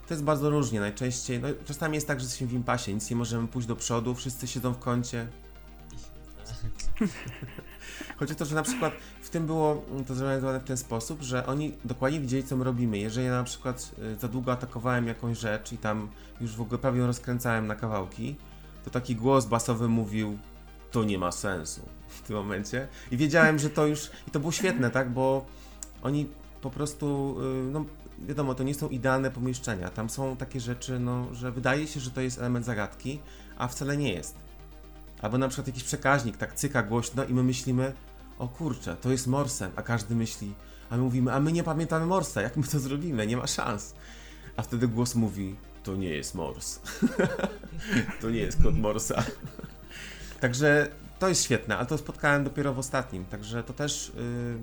To jest bardzo różnie, najczęściej, no czasami jest tak, że jesteśmy w impasie, nic nie możemy pójść do przodu, wszyscy siedzą w kącie, Chodzi o to, że na przykład w tym było mm, to zorganizowane w ten sposób, że oni dokładnie widzieli, co my robimy. Jeżeli ja na przykład y, za długo atakowałem jakąś rzecz i tam już w ogóle prawie ją rozkręcałem na kawałki, to taki głos basowy mówił, to nie ma sensu w tym momencie. I wiedziałem, że to już, i to było świetne, tak, bo oni po prostu, y, no wiadomo, to nie są idealne pomieszczenia. Tam są takie rzeczy, no, że wydaje się, że to jest element zagadki, a wcale nie jest. Albo na przykład jakiś przekaźnik tak cyka głośno i my myślimy, o kurczę, to jest Morsem, a każdy myśli, a my mówimy, a my nie pamiętamy Morsa, jak my to zrobimy, nie ma szans. A wtedy głos mówi, to nie jest Mors. to nie jest kod Morsa. Także to jest świetne, ale to spotkałem dopiero w ostatnim, także to też yy,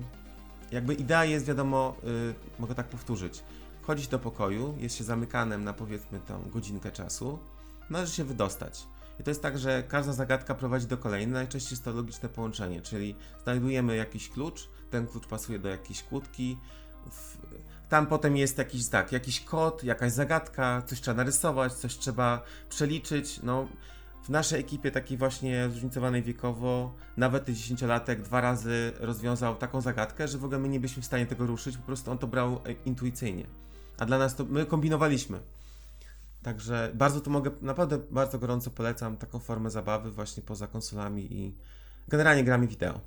jakby idea jest, wiadomo, yy, mogę tak powtórzyć, wchodzić do pokoju, jest się zamykanym na powiedzmy tą godzinkę czasu, należy się wydostać. I to jest tak, że każda zagadka prowadzi do kolejnej, najczęściej jest to logiczne połączenie, czyli znajdujemy jakiś klucz, ten klucz pasuje do jakiejś kłódki, w, tam potem jest jakiś tak, jakiś kod, jakaś zagadka, coś trzeba narysować, coś trzeba przeliczyć, no w naszej ekipie takiej właśnie zróżnicowanej wiekowo, nawet dziesięciolatek dwa razy rozwiązał taką zagadkę, że w ogóle my nie byliśmy w stanie tego ruszyć, po prostu on to brał e, intuicyjnie. A dla nas to, my kombinowaliśmy. Także bardzo to mogę, naprawdę bardzo gorąco polecam taką formę zabawy właśnie poza konsolami i generalnie grami wideo.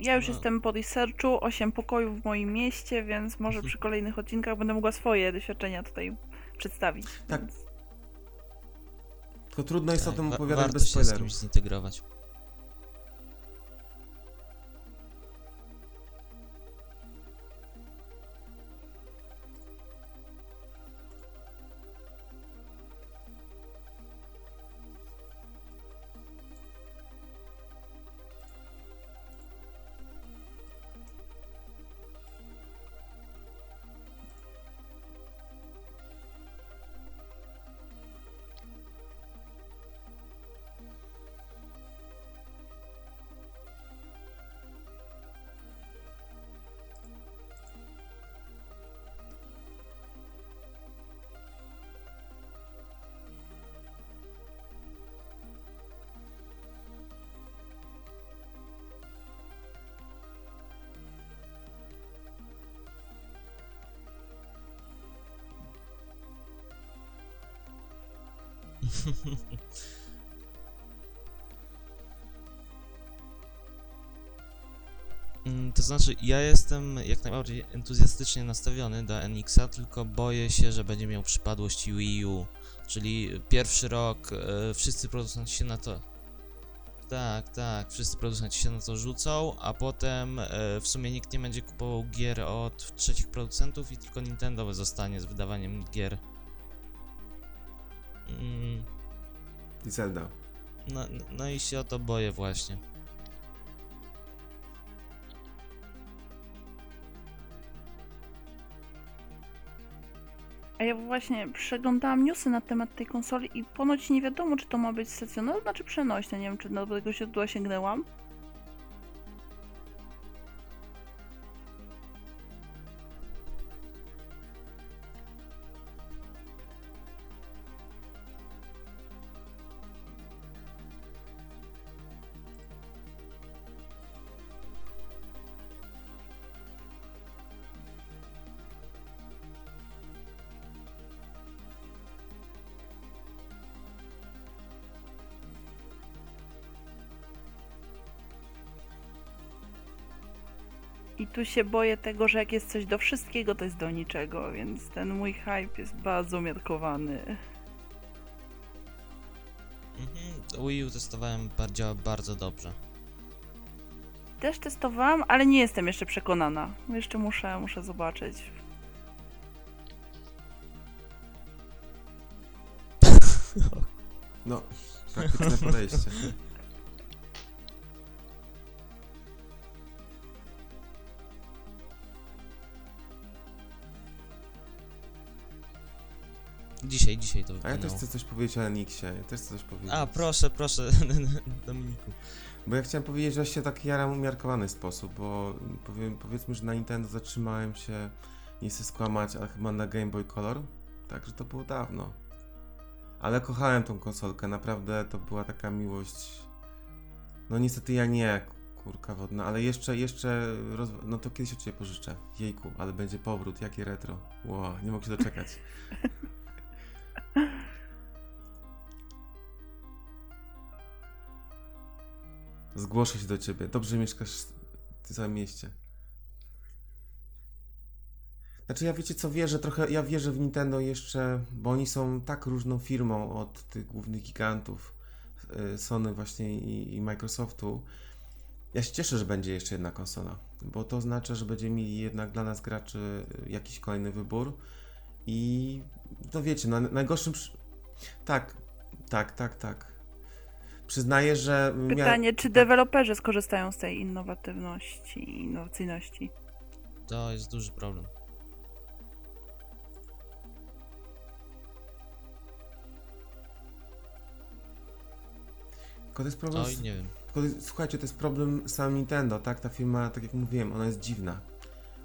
Ja już No. jestem po researchu, 8 pokojów w moim mieście, więc może przy kolejnych odcinkach będę mogła swoje doświadczenia tutaj przedstawić. Tak. Więc Tylko trudno jest o Tak, tym wa- opowiadać warto bez się z spoilerów. kimś zintegrować. Mm, to znaczy, ja jestem jak najbardziej entuzjastycznie nastawiony do NX-a, tylko boję się, że będzie miał przypadłość Wii U, czyli pierwszy rok e, wszyscy producenci się na to... Tak, tak, wszyscy producenci się na to rzucą, a potem e, w sumie nikt nie będzie kupował gier od trzecich producentów i tylko Nintendo zostanie z wydawaniem gier. Mm, I Zelda. no, no i się o to boję właśnie. A ja właśnie przeglądałam newsy na temat tej konsoli i ponoć nie wiadomo, czy to ma być stacjonarna, czy przenośna. Nie wiem, czy do tego źródła sięgnęłam. Tu się boję tego, że jak jest coś do wszystkiego, to jest do niczego, więc ten mój hype jest bardzo umiarkowany. Mhm, Wii U testowałem, działa bardzo dobrze. Też testowałam, ale nie jestem jeszcze przekonana. Jeszcze muszę, muszę zobaczyć. No, praktyczne podejście. Dzisiaj, dzisiaj to A ja też chcę coś powiedzieć o NX-ie. Ja też chcę coś powiedzieć. A, proszę, proszę, Dominiku. Bo ja chciałem powiedzieć, że się tak jaram umiarkowany sposób, bo powiem, powiedzmy, że na Nintendo zatrzymałem się, nie chcę skłamać, ale chyba na Game Boy Color, także to było dawno. Ale kochałem tą konsolkę, naprawdę to była taka miłość. No niestety ja nie, kurka wodna, ale jeszcze, jeszcze, roz... no to kiedyś od Ciebie pożyczę. Jejku, ale będzie powrót, jakie retro. Wow, nie mogę się doczekać. Zgłoszę się do ciebie. Dobrze mieszkasz w tym samym mieście. Znaczy ja wiecie co wierzę, trochę ja wierzę w Nintendo jeszcze, bo oni są tak różną firmą od tych głównych gigantów y, Sony właśnie i, i Microsoftu. Ja się cieszę, że będzie jeszcze jedna konsola, bo to oznacza, że będziemy mieli jednak dla nas graczy jakiś kolejny wybór i no wiecie, na najgorszym tak, tak, tak, tak. Przyznaję, że mia- Pytanie, czy tak. deweloperzy skorzystają z tej innowatywności i innowacyjności? To jest duży problem. Tylko to jest problem. Oj, z- nie wiem. Tylko, to jest- słuchajcie, to jest problem sam Nintendo, tak? Ta firma, tak jak mówiłem, ona jest dziwna.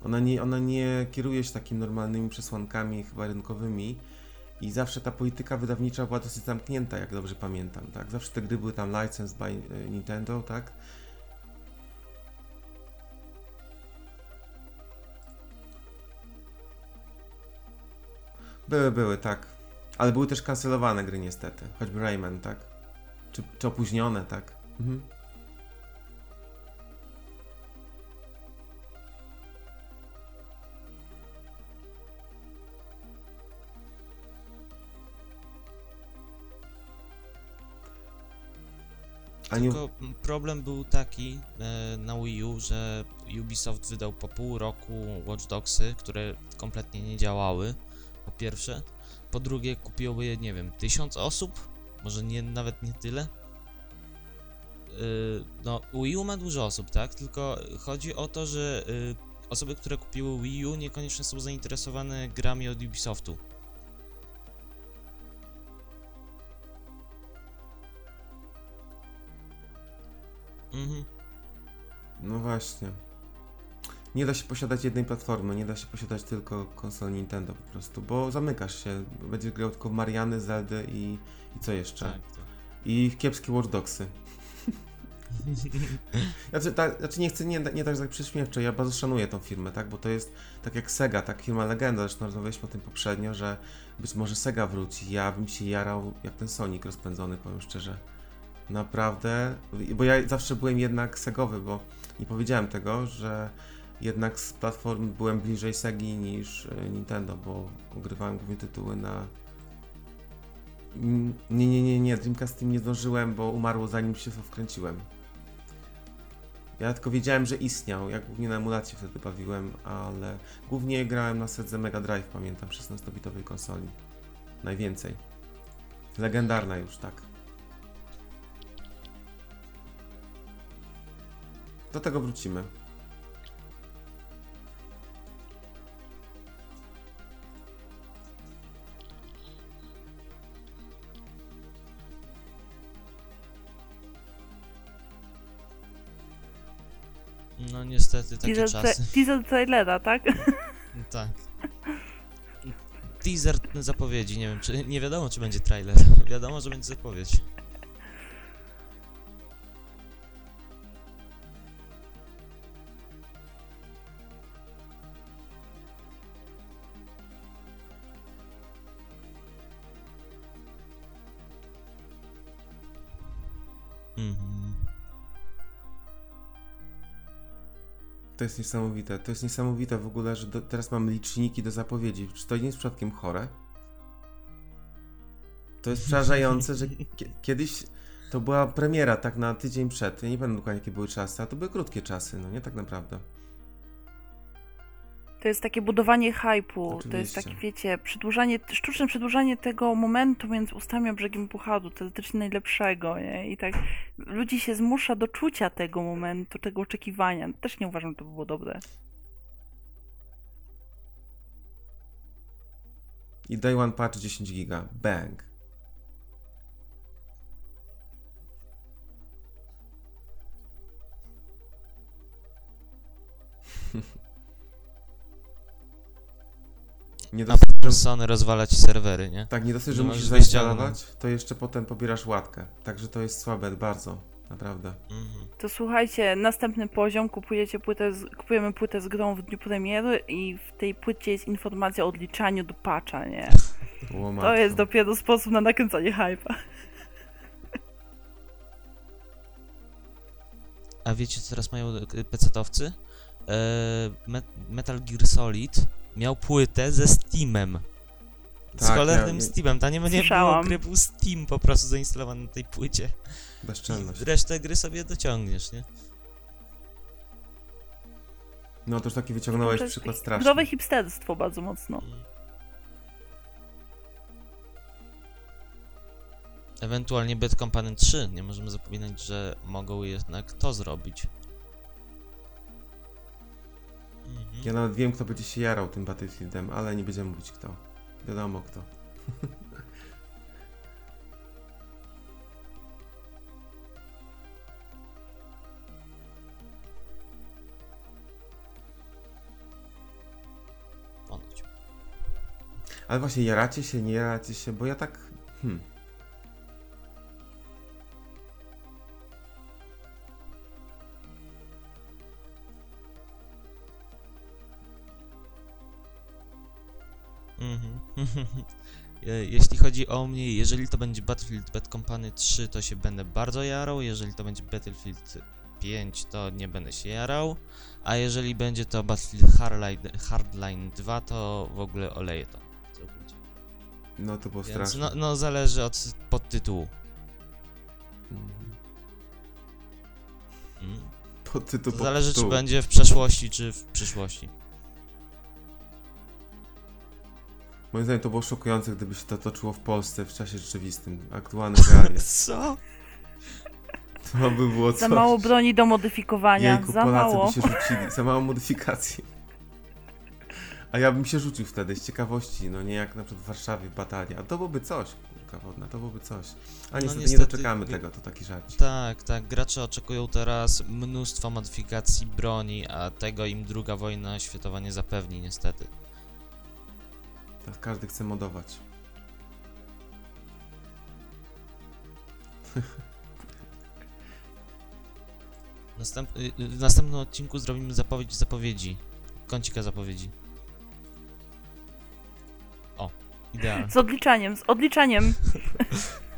Ona nie, ona nie kieruje się takimi normalnymi przesłankami, chyba rynkowymi. I zawsze ta polityka wydawnicza była dosyć zamknięta, jak dobrze pamiętam, tak? Zawsze te gry były tam licensed by e, Nintendo, tak? Były, były, tak. Ale były też kancelowane gry niestety. Choćby Rayman, tak? Czy, czy opóźnione, tak? Mhm. Tylko problem był taki e, na Wii U, że Ubisoft wydał po pół roku Watch Dogsy, które kompletnie nie działały. Po pierwsze. Po drugie, kupiłoby je, nie wiem, tysiąc osób? Może nie, nawet nie tyle? Y, no, Wii U ma dużo osób, tak? Tylko chodzi o to, że y, osoby, które kupiły Wii U, niekoniecznie są zainteresowane grami od Ubisoftu. Właśnie. Nie da się posiadać jednej platformy, nie da się posiadać tylko konsol Nintendo po prostu, bo zamykasz się. Będziesz grał tylko w Mariany, Zeldy i, i co jeszcze? Tak, tak. I kiepskie Watch Dogsy. Znaczy, tak, znaczy nie chcę, nie, nie tak tak przyśmiewczo, ja bardzo szanuję tą firmę, tak, bo to jest tak jak Sega, tak, firma legenda, zresztą rozmawialiśmy o tym poprzednio, że być może Sega wróci, ja bym się jarał jak ten Sonic rozpędzony, powiem szczerze. Naprawdę, bo ja zawsze byłem jednak segowy, bo nie powiedziałem tego, że jednak z platform byłem bliżej Segi niż e, Nintendo, bo ogrywałem głównie tytuły na... Nie, nie, nie, nie, Dreamcast Team nie zdążyłem, bo umarło zanim się to wkręciłem. Ja tylko wiedziałem, że istniał, ja głównie na emulacji wtedy bawiłem, ale głównie grałem na Sedze Mega Drive, pamiętam, 16-bitowej konsoli. Najwięcej. Legendarna już, tak. Do tego wrócimy. No niestety takie Teaser, czasy. tra- teaser trailera, tak? Tak. Teaser zapowiedzi, nie wiem, czy nie wiadomo, czy będzie trailer. Wiadomo, że będzie zapowiedź. Mhm. To jest niesamowite. To jest niesamowite w ogóle, że do, teraz mamy liczniki do zapowiedzi. Czy to nie jest przypadkiem chore? To jest przerażające, że kie- kiedyś to była premiera tak na tydzień przed. Ja nie pamiętam dokładnie jakie były czasy, a to były krótkie czasy, no nie tak naprawdę. To jest takie budowanie hypu, to jest takie, wiecie, przedłużanie, sztuczne przedłużanie tego momentu między ustami a brzegiem Pucharu, teoretycznie najlepszego, nie? I tak ludzi się zmusza do czucia tego momentu, tego oczekiwania. Też nie uważam, że to by było dobre. I Day One Patch 10 giga. Bang. Nie A dosyć, że, Sony rozwala ci serwery, nie? tak, nie dosyć, że nie musisz zainstalować, to jeszcze potem pobierasz łatkę. Także to jest słabe bardzo. Naprawdę. Mhm. To słuchajcie, następny poziom, kupujecie płytę z, kupujemy płytę z grą w dniu premiery i w tej płycie jest informacja o odliczaniu do patcha, nie? To jest dopiero sposób na nakręcanie hypa. A wiecie, co teraz mają e, pecetowcy? E, Me- Metal Gear Solid miał płytę ze Steamem. z Tak, cholernym ja- Steamem. Tam nie, nie było gry, był Steam po prostu zainstalowany na tej płycie. Bezczelność. I resztę gry sobie dociągniesz, nie? No to już taki wyciągnąłeś To jest przykład straszny. Growe hipsterstwo bardzo mocno. Ewentualnie Bad Company 3. Nie możemy zapominać, że mogą jednak to zrobić. Mhm. Ja nawet wiem, kto będzie się jarał tym Battlefieldem, ale nie będziemy mówić kto. Wiadomo kto. Ponoć. Ale właśnie, jaracie się, nie jaracie się, bo ja tak... Hmm. Jeśli chodzi o mnie, jeżeli to będzie Battlefield Bad Company 3, to się będę bardzo jarał. Jeżeli to będzie Battlefield 5, to nie będę się jarał. A jeżeli będzie to Battlefield Hardline, Hardline 2, to w ogóle oleję to. No to było Więc straszne. no, no zależy od podtytułu. Mhm. Mm. Pod tytuł, To pod zależy, czy będzie w przeszłości, czy w przyszłości. Moim zdaniem to było szokujące, gdyby się to toczyło w Polsce w czasie rzeczywistym. Aktualnych realiach. Co? To by było coś. Za mało broni do modyfikowania, Jejku, za Polacy mało. by się rzucili. Za mało modyfikacji. A ja bym się rzucił wtedy z ciekawości, no nie jak na przykład w Warszawie batalia. A to byłoby coś, kurka wodna, to byłoby coś. A No niestety, niestety, nie doczekamy tego, to taki żart. Tak, tak. Gracze oczekują teraz mnóstwa modyfikacji broni, a tego im druga wojna światowa nie zapewni, niestety. Tak każdy chce modować. Następ... y, y, W następnym odcinku zrobimy zapowiedź zapowiedzi. Kącika zapowiedzi. O, idealnie. Z odliczaniem, z odliczaniem.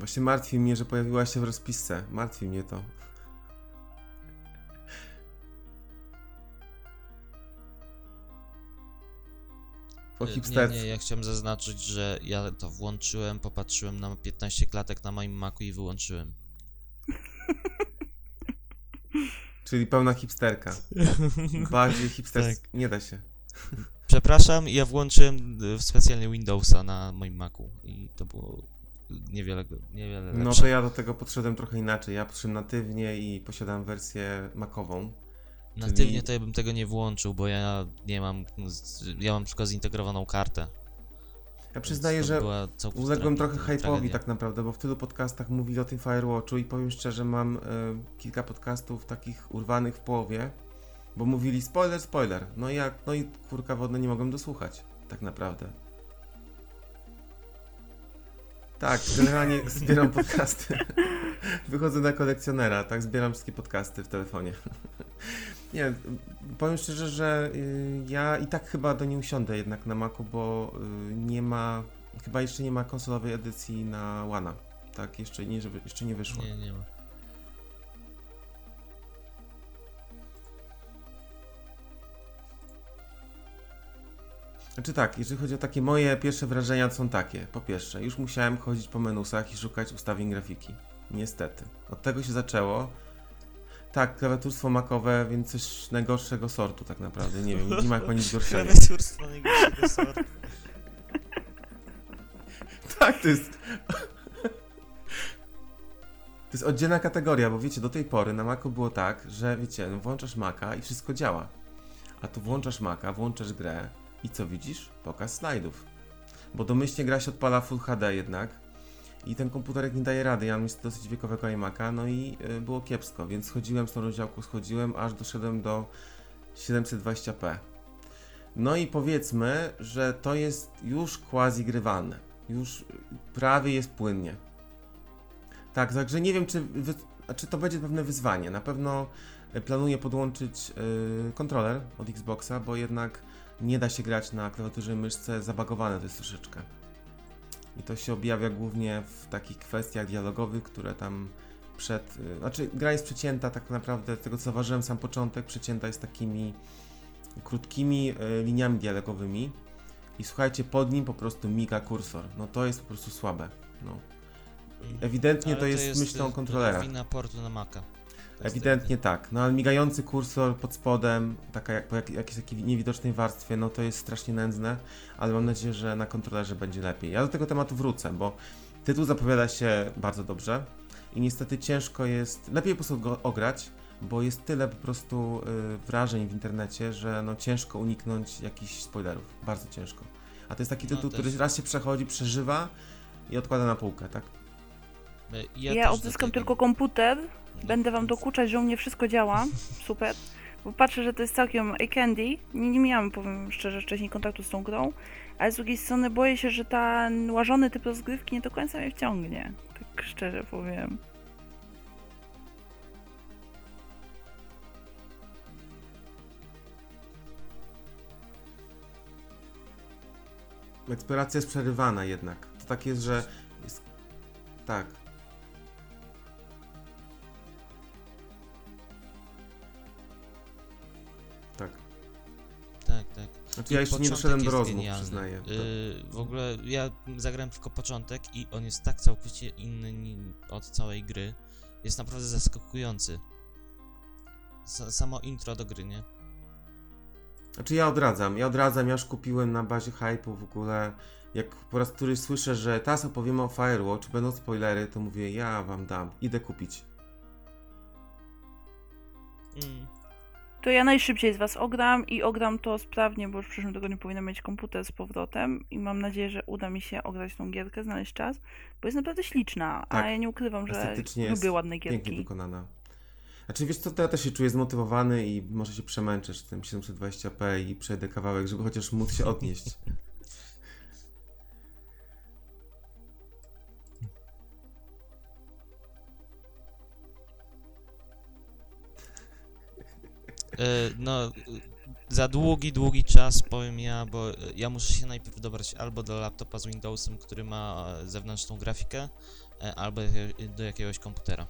Właśnie martwi mnie, że pojawiła się w rozpisce. Martwi mnie to. Po E, Nie, nie, ja chciałem zaznaczyć, że ja to włączyłem, popatrzyłem na 15 klatek na moim Macu i wyłączyłem. Czyli pełna hipsterka. Bardziej hipster... Tak. Nie da się. Przepraszam, ja włączyłem y, specjalnie Windowsa na moim Macu i to było niewiele, niewiele No lepsze. to ja do tego podszedłem trochę inaczej. Ja podszedłem natywnie i posiadam wersję Macową. Natywnie czyli- to ja bym tego nie włączył, bo ja nie mam, ja mam tylko zintegrowaną kartę. Ja przyznaję, że uległem trochę hype'owi tak naprawdę, bo w tylu podcastach mówili o tym Firewatchu i powiem szczerze, mam e, kilka podcastów takich urwanych w połowie, bo mówili spoiler, spoiler. No i jak, no i kurka wodna nie mogłem dosłuchać, tak naprawdę. Tak, generalnie zbieram podcasty. Wychodzę na kolekcjonera, tak, zbieram wszystkie podcasty w telefonie. Nie, powiem szczerze, że y, ja i tak chyba do niej usiądę jednak na Macu, bo y, nie ma, chyba jeszcze nie ma konsolowej edycji na One. Tak, jeszcze nie, jeszcze nie wyszło. Nie, nie ma. Znaczy tak, jeżeli chodzi o takie moje pierwsze wrażenia, są takie. Po pierwsze, już musiałem chodzić po menusach i szukać ustawień grafiki. Niestety. Od tego się zaczęło. Tak, klawiaturstwo makowe, więc coś najgorszego sortu tak naprawdę. Nie wiem, nie ma chyba nic gorszego. Klawiaturstwo najgorszego sortu. Tak, to jest. To jest oddzielna kategoria, bo wiecie, do tej pory na Macu było tak, że wiecie, no włączasz Maca i wszystko działa. A tu włączasz Maca, włączasz grę i co widzisz? Pokaz slajdów. Bo domyślnie gra się odpala Full HD jednak i ten komputerek nie daje rady. Ja mam niestety dosyć wiekowego iMac'a, no i y, było kiepsko, więc schodziłem z tą rozdziałką, schodziłem, aż doszedłem do 720p. No i powiedzmy, że to jest już quasi grywalne. Już prawie jest płynnie. Tak, także nie wiem, czy, wy, czy to będzie pewne wyzwanie. Na pewno e, planuję podłączyć y, kontroler od Xboxa, bo jednak nie da się grać na klawiaturze myszce, zabagowane to jest troszeczkę. I to się objawia głównie w takich kwestiach dialogowych, które tam przed... Y, znaczy, gra jest przecięta tak naprawdę, z tego co zauważyłem sam początek, przecięta jest takimi krótkimi y, liniami dialogowymi i słuchajcie, pod nim po prostu miga kursor. No to jest po prostu słabe. No. Ewidentnie Ale to jest, myślą y, kontrolera. Wina portu na Maca. Ewidentnie tak. No ale migający kursor pod spodem, taka jak, po jak, jakiejś takiej niewidocznej warstwie, no to jest strasznie nędzne, ale mam nadzieję, że na kontrolerze będzie lepiej. Ja do tego tematu wrócę, bo tytuł zapowiada się bardzo dobrze i niestety ciężko jest, lepiej po prostu go ograć, bo jest tyle po prostu y, wrażeń w internecie, że no ciężko uniknąć jakichś spoilerów. Bardzo ciężko. A to jest taki No tytuł, też. który raz się przechodzi, przeżywa i odkłada na półkę, tak? Ja, do odzyskam tego- tylko komputer, będę wam dokuczać, że u mnie wszystko działa, super. Bo patrzę, że to jest całkiem A-Candy. Nie, nie miałam, powiem szczerze, wcześniej kontaktu z tą grą, ale z drugiej strony boję się, że ten łażony typ rozgrywki nie do końca mnie wciągnie. Tak szczerze powiem. Eksploracja jest przerywana jednak. To tak jest, że jest... Tak. Tak, tak. Znaczy ja jeszcze nie doszedłem do rozmów, genialny. przyznaję. Yy, w ogóle ja zagrałem tylko początek i on jest tak całkowicie inny od całej gry. Jest naprawdę zaskakujący. Sa- samo intro do gry, nie? Znaczy ja odradzam, ja odradzam, ja już kupiłem na bazie hype'u w ogóle. Jak po raz któryś słyszę, że teraz opowiemy o Firewatch, będą spoilery, to mówię, ja wam dam, idę kupić. Mm. To ja najszybciej z was ogram i ogram to sprawnie, bo już w przyszłym tygodniu powinno mieć komputer z powrotem i mam nadzieję, że uda mi się ograć tą gierkę, znaleźć czas, bo jest naprawdę śliczna, Tak. a ja nie ukrywam, że lubię ładne Pięknie gierki. wykonana. Znaczy wiesz co, to ja też się czuję zmotywowany i może się przemęczysz tym 720p i przejdę kawałek, żeby chociaż móc się odnieść. No, e, za długi, długi czas powiem ja, bo ja muszę się najpierw dobrać albo do laptopa z Windowsem, który ma e, zewnętrzną grafikę, e, albo do jakiegoś komputera.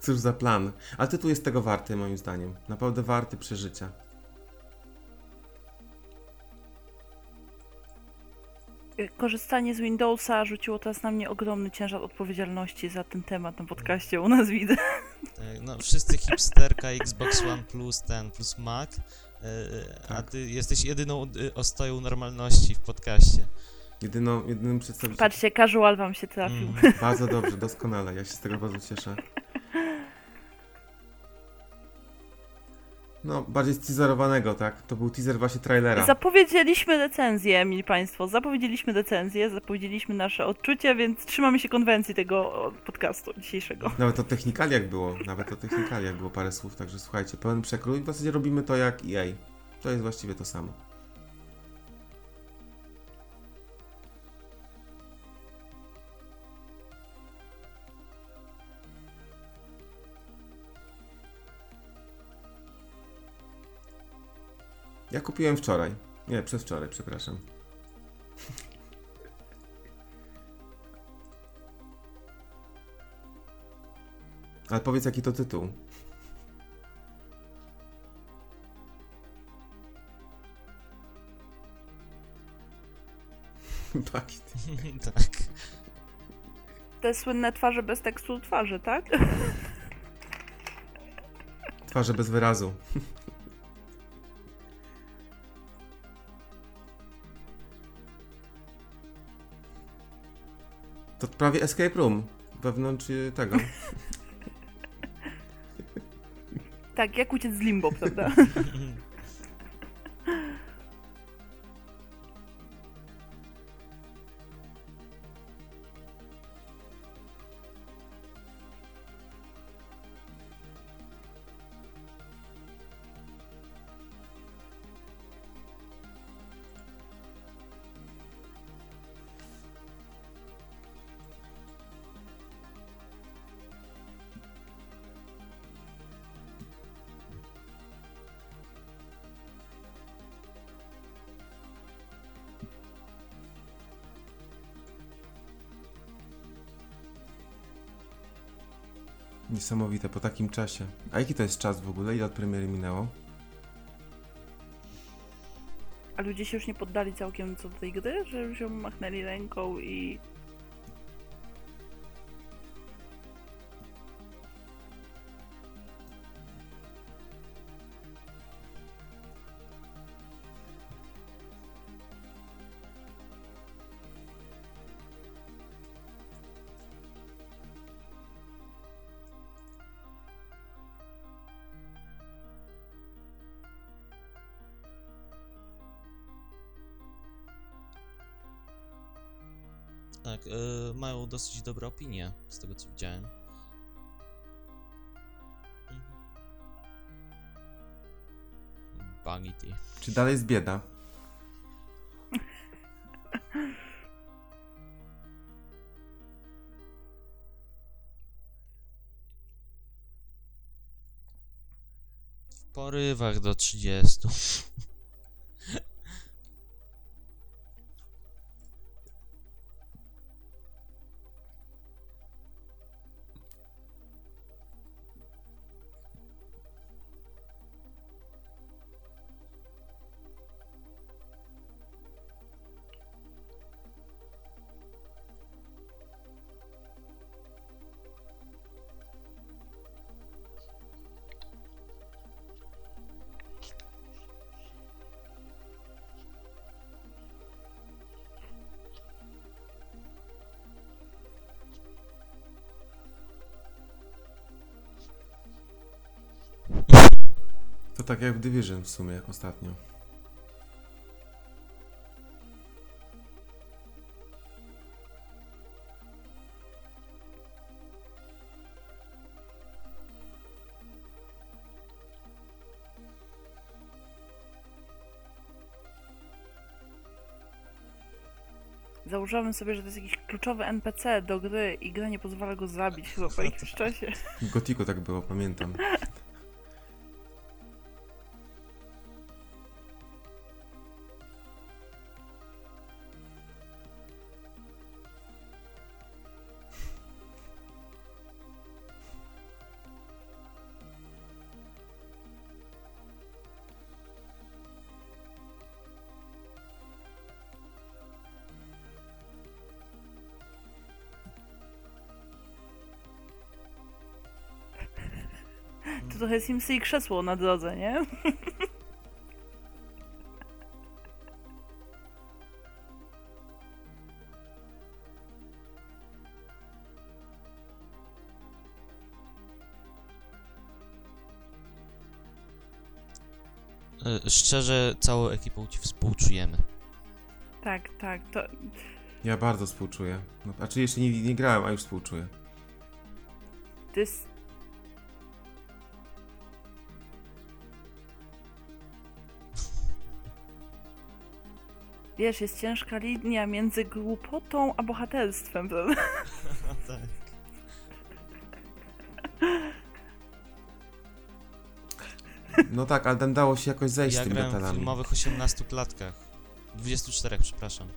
Cóż za plan. Ale tytuł jest tego warty, moim zdaniem. Naprawdę warty przeżycia. Korzystanie z Windowsa rzuciło teraz na mnie ogromny ciężar odpowiedzialności za ten temat na podcaście u nas widzę. Tak, no, wszyscy hipsterka Xbox One Plus, ten plus Mac, e, a Tak. ty jesteś jedyną e, ostoją normalności w podcaście. Jedyną, jedynym przedstawicielem. Patrzcie, casual wam się trafił. Mm. Bardzo dobrze, doskonale. Ja się z tego bardzo cieszę. No, bardziej steaserowanego, tak? To był teaser właśnie trailera. Zapowiedzieliśmy recenzję, mili Państwo. Zapowiedzieliśmy recenzję, zapowiedzieliśmy nasze odczucia, więc trzymamy się konwencji tego podcastu dzisiejszego. Nawet o technikaliach było, nawet o technikaliach było parę słów, także słuchajcie, pełen przekrój. W zasadzie robimy to jak EA. To jest właściwie to samo. Ja kupiłem wczoraj. Nie, przez wczoraj, przepraszam. Ale powiedz jaki to tytuł. Taki ty- tak. Te słynne twarze bez tekstu twarzy, tak? Twarze bez wyrazu. To prawie escape room wewnątrz y, tego. Tak, jak uciec z limbo, prawda? Niesamowite po takim czasie. A jaki to jest czas w ogóle? Ile od premiery minęło? A ludzie się już nie poddali całkiem co do tej gry, że już ją machnęli ręką i... mają dosyć dobre opinie, z tego co widziałem. Bugity. Czy dalej jest bieda? W porywach do 30. tak jak w Division w sumie ostatnio. Założyłabym sobie, że to jest jakiś kluczowy NPC do gry i gra nie pozwala go zabić chyba po jakimś czasie. W Gotiku tak było, pamiętam. to trochę Simsy i krzesło na drodze, nie? E, Szczerze, całą ekipą ci współczujemy. Tak, tak, to Ja bardzo współczuję. No, a czy jeszcze nie, nie grałem, a już współczuję. to jest... Wiesz, jest ciężka linia między głupotą a bohaterstwem, prawda? tak. No tak, ale tam dało się jakoś zejść z Ja tymi grałem w detalami. filmowych 18 klatkach. 24, przepraszam.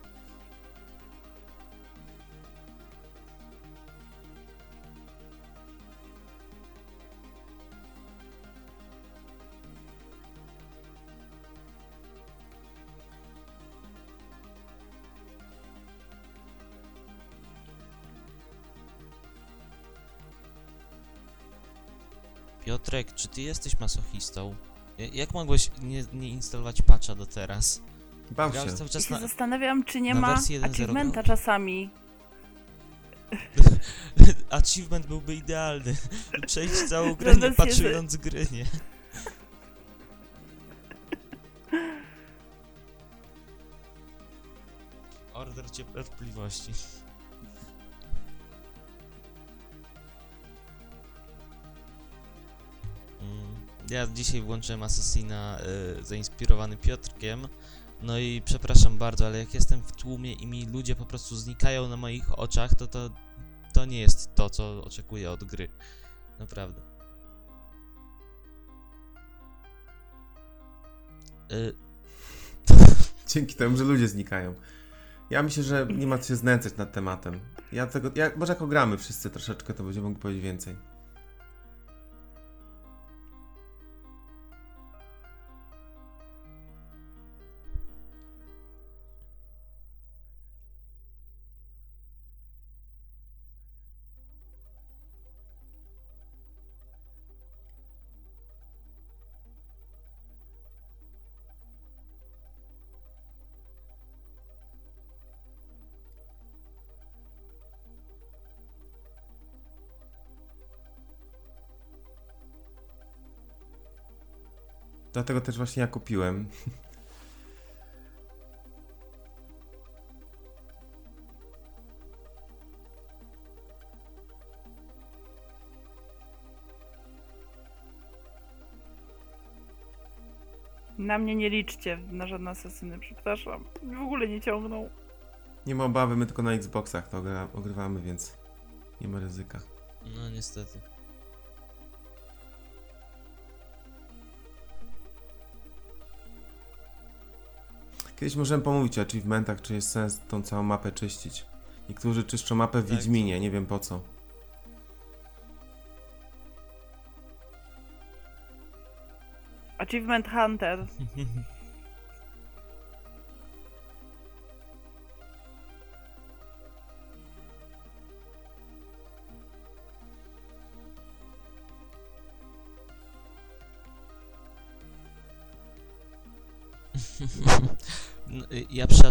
Czy ty jesteś masochistą? Ja- Jak mogłeś nie, nie instalować patcha do teraz? Bał się. Cały I czas się na... zastanawiam, czy nie na ma wersji 1.0 achievementa czasami. Achievement byłby idealny. Przejść całą grę nie jest- patrzyjąc gry, nie? Order cierpliwości. Ja dzisiaj włączyłem Assassina y, zainspirowany Piotrkiem. No i przepraszam bardzo, ale jak jestem w tłumie i mi ludzie po prostu znikają na moich oczach, to to, to nie jest to, co oczekuję od gry. Naprawdę. Y, Dzięki temu, że ludzie znikają. Ja myślę, że nie ma co się znęcać nad tematem. Ja tego, ja, może jak ogramy wszyscy troszeczkę, to będziemy mogli powiedzieć więcej. Dlatego też właśnie ja kupiłem. Na mnie nie liczcie, na żadne asesyny, przepraszam. W ogóle nie ciągną. Nie ma obawy, my tylko na Xboxach to ogra- ogrywamy, więc nie ma ryzyka. no niestety. Kiedyś możemy pomówić o achievementach, czy jest sens tą całą mapę czyścić. Niektórzy czyszczą mapę w Tak. Wiedźminie, nie wiem po co. Achievement Hunter.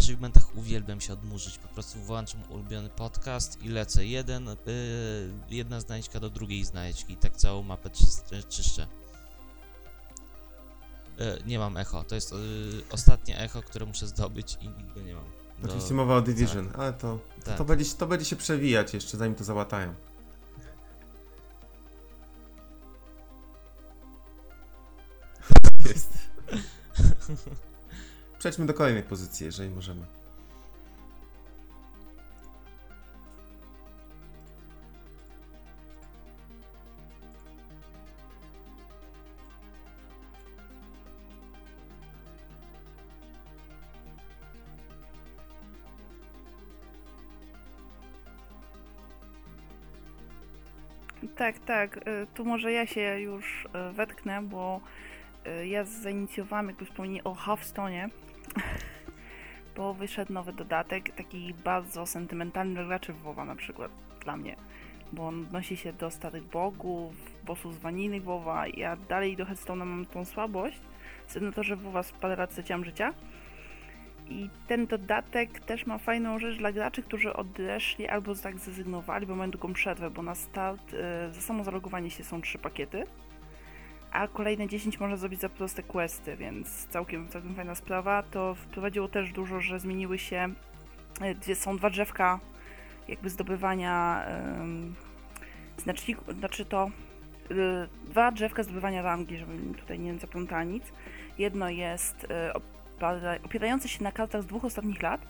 Przy achievementach uwielbiam się odmurzyć. Po prostu włączam ulubiony podcast i lecę. Jeden, y, jedna znajdźka do drugiej znajdźki. I tak całą mapę czyszczę. czyszczę. Y, nie mam echo. To jest y, ostatnie echo, które muszę zdobyć i nigdy nie mam. Do- Oczywiście mowa o Division, ale to, to, tak. to, będzie, to będzie się przewijać jeszcze, zanim to załatają. Przejdźmy do kolejnej pozycji, jeżeli możemy. Tak, tak. y, Tu może ja się już y, wetknę, bo ja zainicjowałam jakby wspomnienie o Hearthstone'ie, bo wyszedł nowy dodatek, taki bardzo sentymentalny dla graczy WoWa na przykład, dla mnie. bo on odnosi się do starych bogów, bossów z wanilnej WoWa. Ja dalej do Headstone'a mam tą słabość, na to, że WoWa parę lat straciłam życia. I ten dodatek też ma fajną rzecz dla graczy, którzy odeszli albo tak zrezygnowali, bo mają długą przerwę, bo na start y, za samo zalogowanie się są trzy pakiety, a kolejne 10 można zrobić za proste questy, więc całkiem, całkiem fajna sprawa. To wprowadziło też dużo, że zmieniły się, dwie, są dwa drzewka jakby zdobywania znaczników, znaczy to y, dwa drzewka zdobywania rangi, żebym tutaj nie zaplątała nic. Jedno jest opa- opierające się na kartach z dwóch ostatnich lat.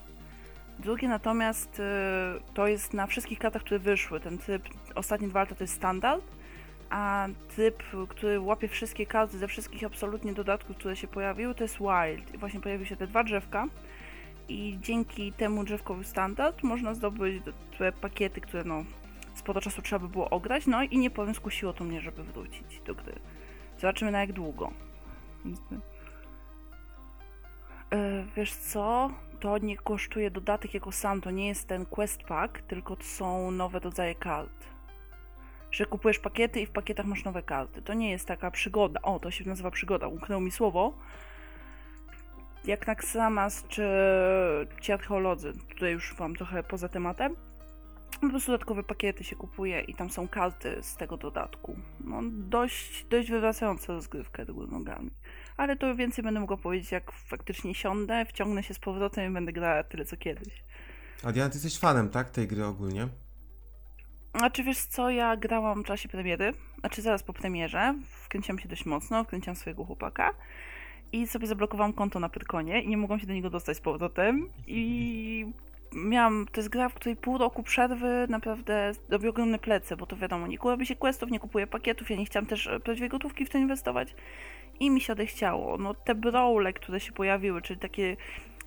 Drugie natomiast to jest na wszystkich kartach, które wyszły. Ten tryb ostatnie dwa lata to jest standard, a tryb, który łapie wszystkie karty ze wszystkich absolutnie dodatków, które się pojawiły, to jest wild. I właśnie pojawiły się te dwa drzewka i dzięki temu drzewkowi standard można zdobyć do- te pakiety, które no sporo czasu trzeba by było ograć, no i nie powiem skusiło to mnie, żeby wrócić do gry. Zobaczymy na jak długo. E, Wiesz co? To nie kosztuje dodatek jako sam, to nie jest ten quest pack, tylko to są nowe rodzaje kart. Że kupujesz pakiety i w pakietach masz nowe karty. To nie jest taka przygoda. O, to się nazywa przygoda, umknęło mi słowo. Jak Naxxramas czy ci archeolodzy, tutaj już wam trochę poza tematem. Po prostu dodatkowe pakiety się kupuje i tam są karty z tego dodatku. No, dość, dość wywracająca rozgrywkę do nogami. Ale to więcej będę mogła powiedzieć, jak faktycznie siądę, wciągnę się z powrotem i będę grała tyle co kiedyś. A Diana, ty jesteś fanem, tak? Tej gry ogólnie? Znaczy wiesz co, ja grałam w czasie premiery, znaczy zaraz po premierze, wkręciłam się dość mocno, wkręciłam swojego chłopaka i sobie zablokowałam konto na Pyrkonie i nie mogłam się do niego dostać z powrotem i miałam, to jest gra, w której pół roku przerwy naprawdę robię ogromne plecy, bo to wiadomo, nie kupuję się questów, nie kupuję pakietów, ja nie chciałam też e, prawdziwej gotówki w to inwestować i mi się odechciało. No te brawle, które się pojawiły, czyli takie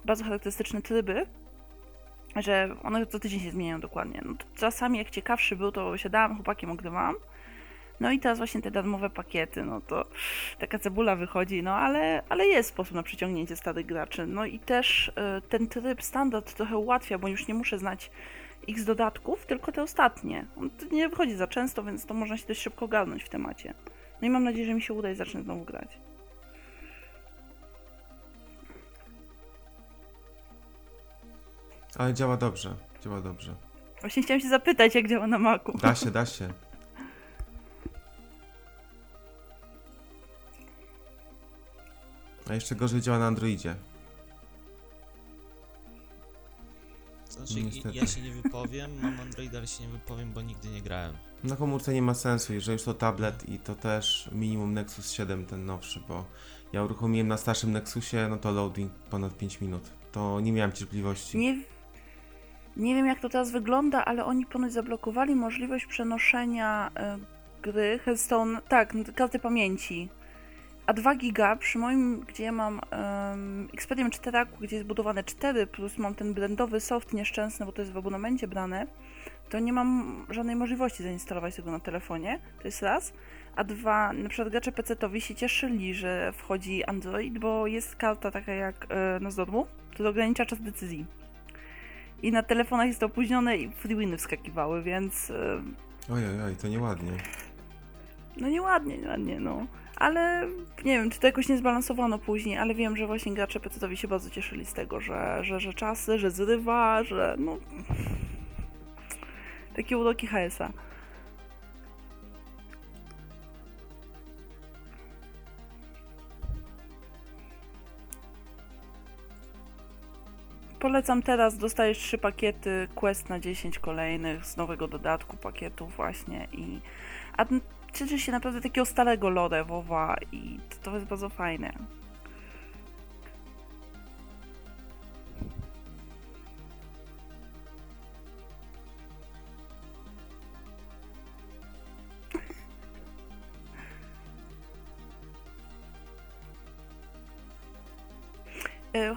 bardzo charakterystyczne tryby, że one co tydzień się zmieniają dokładnie. No czasami jak ciekawszy był, to siadałam, chłopakiem ogrywałam. No i teraz właśnie te darmowe pakiety, no to taka cebula wychodzi, no ale, ale jest sposób na przyciągnięcie starych graczy. No i też y, ten tryb standard trochę ułatwia, bo już nie muszę znać x dodatków, tylko te ostatnie. On nie wychodzi za często, więc to można się dość szybko ogarnąć w temacie. No i mam nadzieję, że mi się uda i zacznę znowu grać. Ale działa dobrze, działa dobrze. Właśnie chciałam się zapytać, jak działa na Macu. Da się, da się. A jeszcze gorzej działa na Androidzie. Znaczy, Niestety. ja się nie wypowiem, mam Androida, ale się nie wypowiem, bo nigdy nie grałem. Na komórce nie ma sensu, jeżeli już to tablet i to też minimum Nexus 7, ten nowszy, bo ja uruchomiłem na starszym Nexusie, no to loading ponad 5 minut. To nie miałem cierpliwości. Nie, nie wiem jak to teraz wygląda, ale oni ponoć zablokowali możliwość przenoszenia e, gry Hearthstone, tak, karty pamięci. A 2 giga przy moim, gdzie ja mam um, Expedium 4, gdzie jest budowane 4, plus mam ten brandowy soft nieszczęsny, bo to jest w abonamencie brane, to nie mam żadnej możliwości zainstalować tego na telefonie, to jest raz. A dwa, na przykład gracze PC-towi się cieszyli, że wchodzi Android, bo jest karta taka jak e, na Zdormu, to ogranicza czas decyzji. I na telefonach jest to opóźnione i freewiny wskakiwały, więc e, Oj, oj, to nieładnie. no nieładnie, nieładnie, no. Ale nie wiem, czy to jakoś nie zbalansowano później, ale wiem, że właśnie gracze PC-towi się bardzo cieszyli z tego, że, że, że czasy, że zrywa, że no... Takie uroki HS-a. Polecam teraz, dostajesz trzy pakiety Quest na 10 kolejnych z nowego dodatku pakietu właśnie i a cieszy się naprawdę takiego starego lore WoWa i to, to jest bardzo fajne.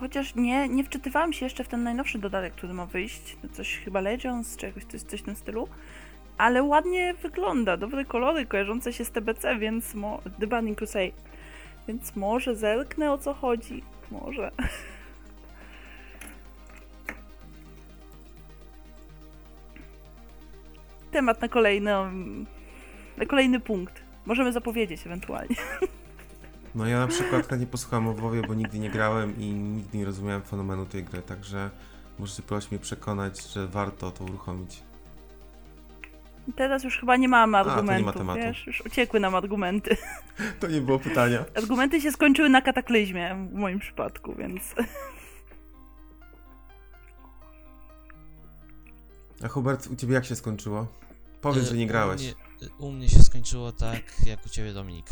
Chociaż nie, nie wczytywałam się jeszcze w ten najnowszy dodatek, który ma wyjść. Coś chyba Legends, czy jakoś coś, coś w tym stylu. Ale ładnie wygląda, dobre kolory kojarzące się z TBC, więc mo- The Burning Crusade. Więc może zerknę o co chodzi. Może. temat na kolejny, na kolejny punkt. Możemy zapowiedzieć ewentualnie. No ja na przykład chętnie posłucham o WoWie, bo nigdy nie grałem i nigdy nie rozumiałem fenomenu tej gry, także możecie próbować mnie przekonać, że warto to uruchomić. Teraz już chyba nie mamy to nie ma argumentów, tematu. wiesz? Już uciekły nam argumenty. To nie było pytania. Argumenty się skończyły na kataklizmie w moim przypadku, więc... A Hubert, u ciebie jak się skończyło? Powiedz, E, że nie grałeś. U mnie, u mnie się skończyło tak, jak u ciebie, Dominik.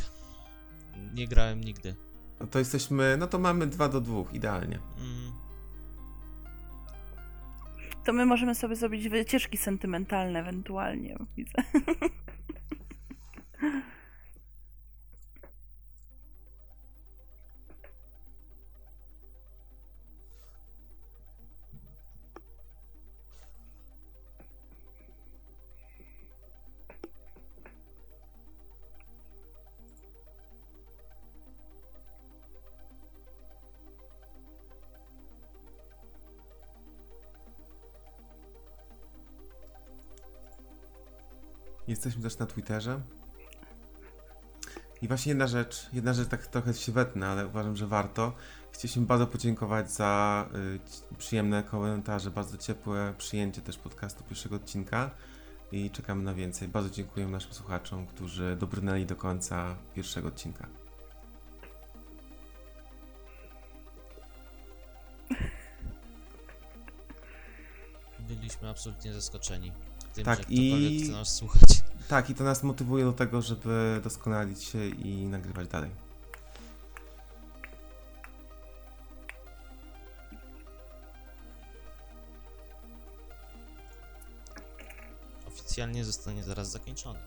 Nie grałem nigdy. No to jesteśmy, no to mamy 2 do 2, idealnie. Mm, To my możemy sobie zrobić wycieczki sentymentalne ewentualnie, widzę. Jesteśmy też na Twitterze. I właśnie jedna rzecz, jedna rzecz tak trochę się wetnę, ale uważam, że warto. Chcieliśmy bardzo podziękować za y, przyjemne komentarze, bardzo ciepłe przyjęcie też podcastu pierwszego odcinka i czekamy na więcej. Bardzo dziękujemy naszym słuchaczom, którzy dobrnęli do końca pierwszego odcinka. byliśmy absolutnie zaskoczeni tym, Tak, że i- ktokolwiek chce nas słuchać. Tak, i to nas motywuje do tego, żeby doskonalić się i nagrywać dalej. Oficjalnie zostanie zaraz zakończony.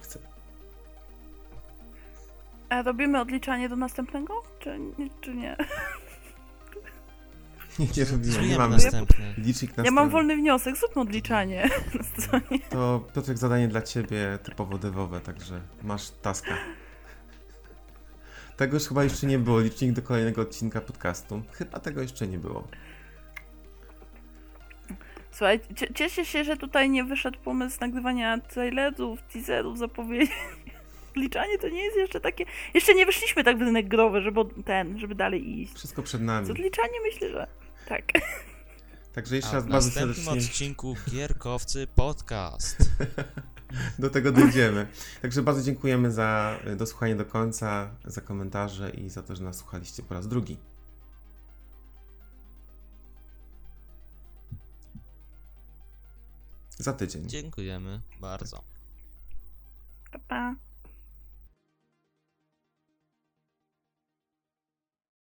Chcę. A robimy odliczanie do następnego? Czy, nie- czy nie? Nie, nie robimy, nie Czujemy mamy następny. licznik na Ja mam wolny wniosek, zróbmy odliczanie na stronie. To Piotrek zadanie dla ciebie typowo dewowe, także masz taska. Tego już chyba jeszcze nie było, licznik do kolejnego odcinka podcastu. Chyba tego jeszcze nie było. Słuchaj, cie- cieszę się, że tutaj nie wyszedł pomysł nagrywania trailerów, teaserów, zapowiedzi. Odliczanie to nie jest jeszcze takie... Jeszcze nie wyszliśmy tak w rynek growy, żeby ten, żeby dalej iść. Wszystko przed Z nami. odliczanie myślę, że tak. Także jeszcze A raz w bardzo następnym serdecznie odcinku Gierkowcy Podcast. do tego dojdziemy. Także bardzo dziękujemy za dosłuchanie do końca, za komentarze i za to, że nas słuchaliście po raz drugi. Za tydzień. Dziękujemy bardzo. Pa, pa.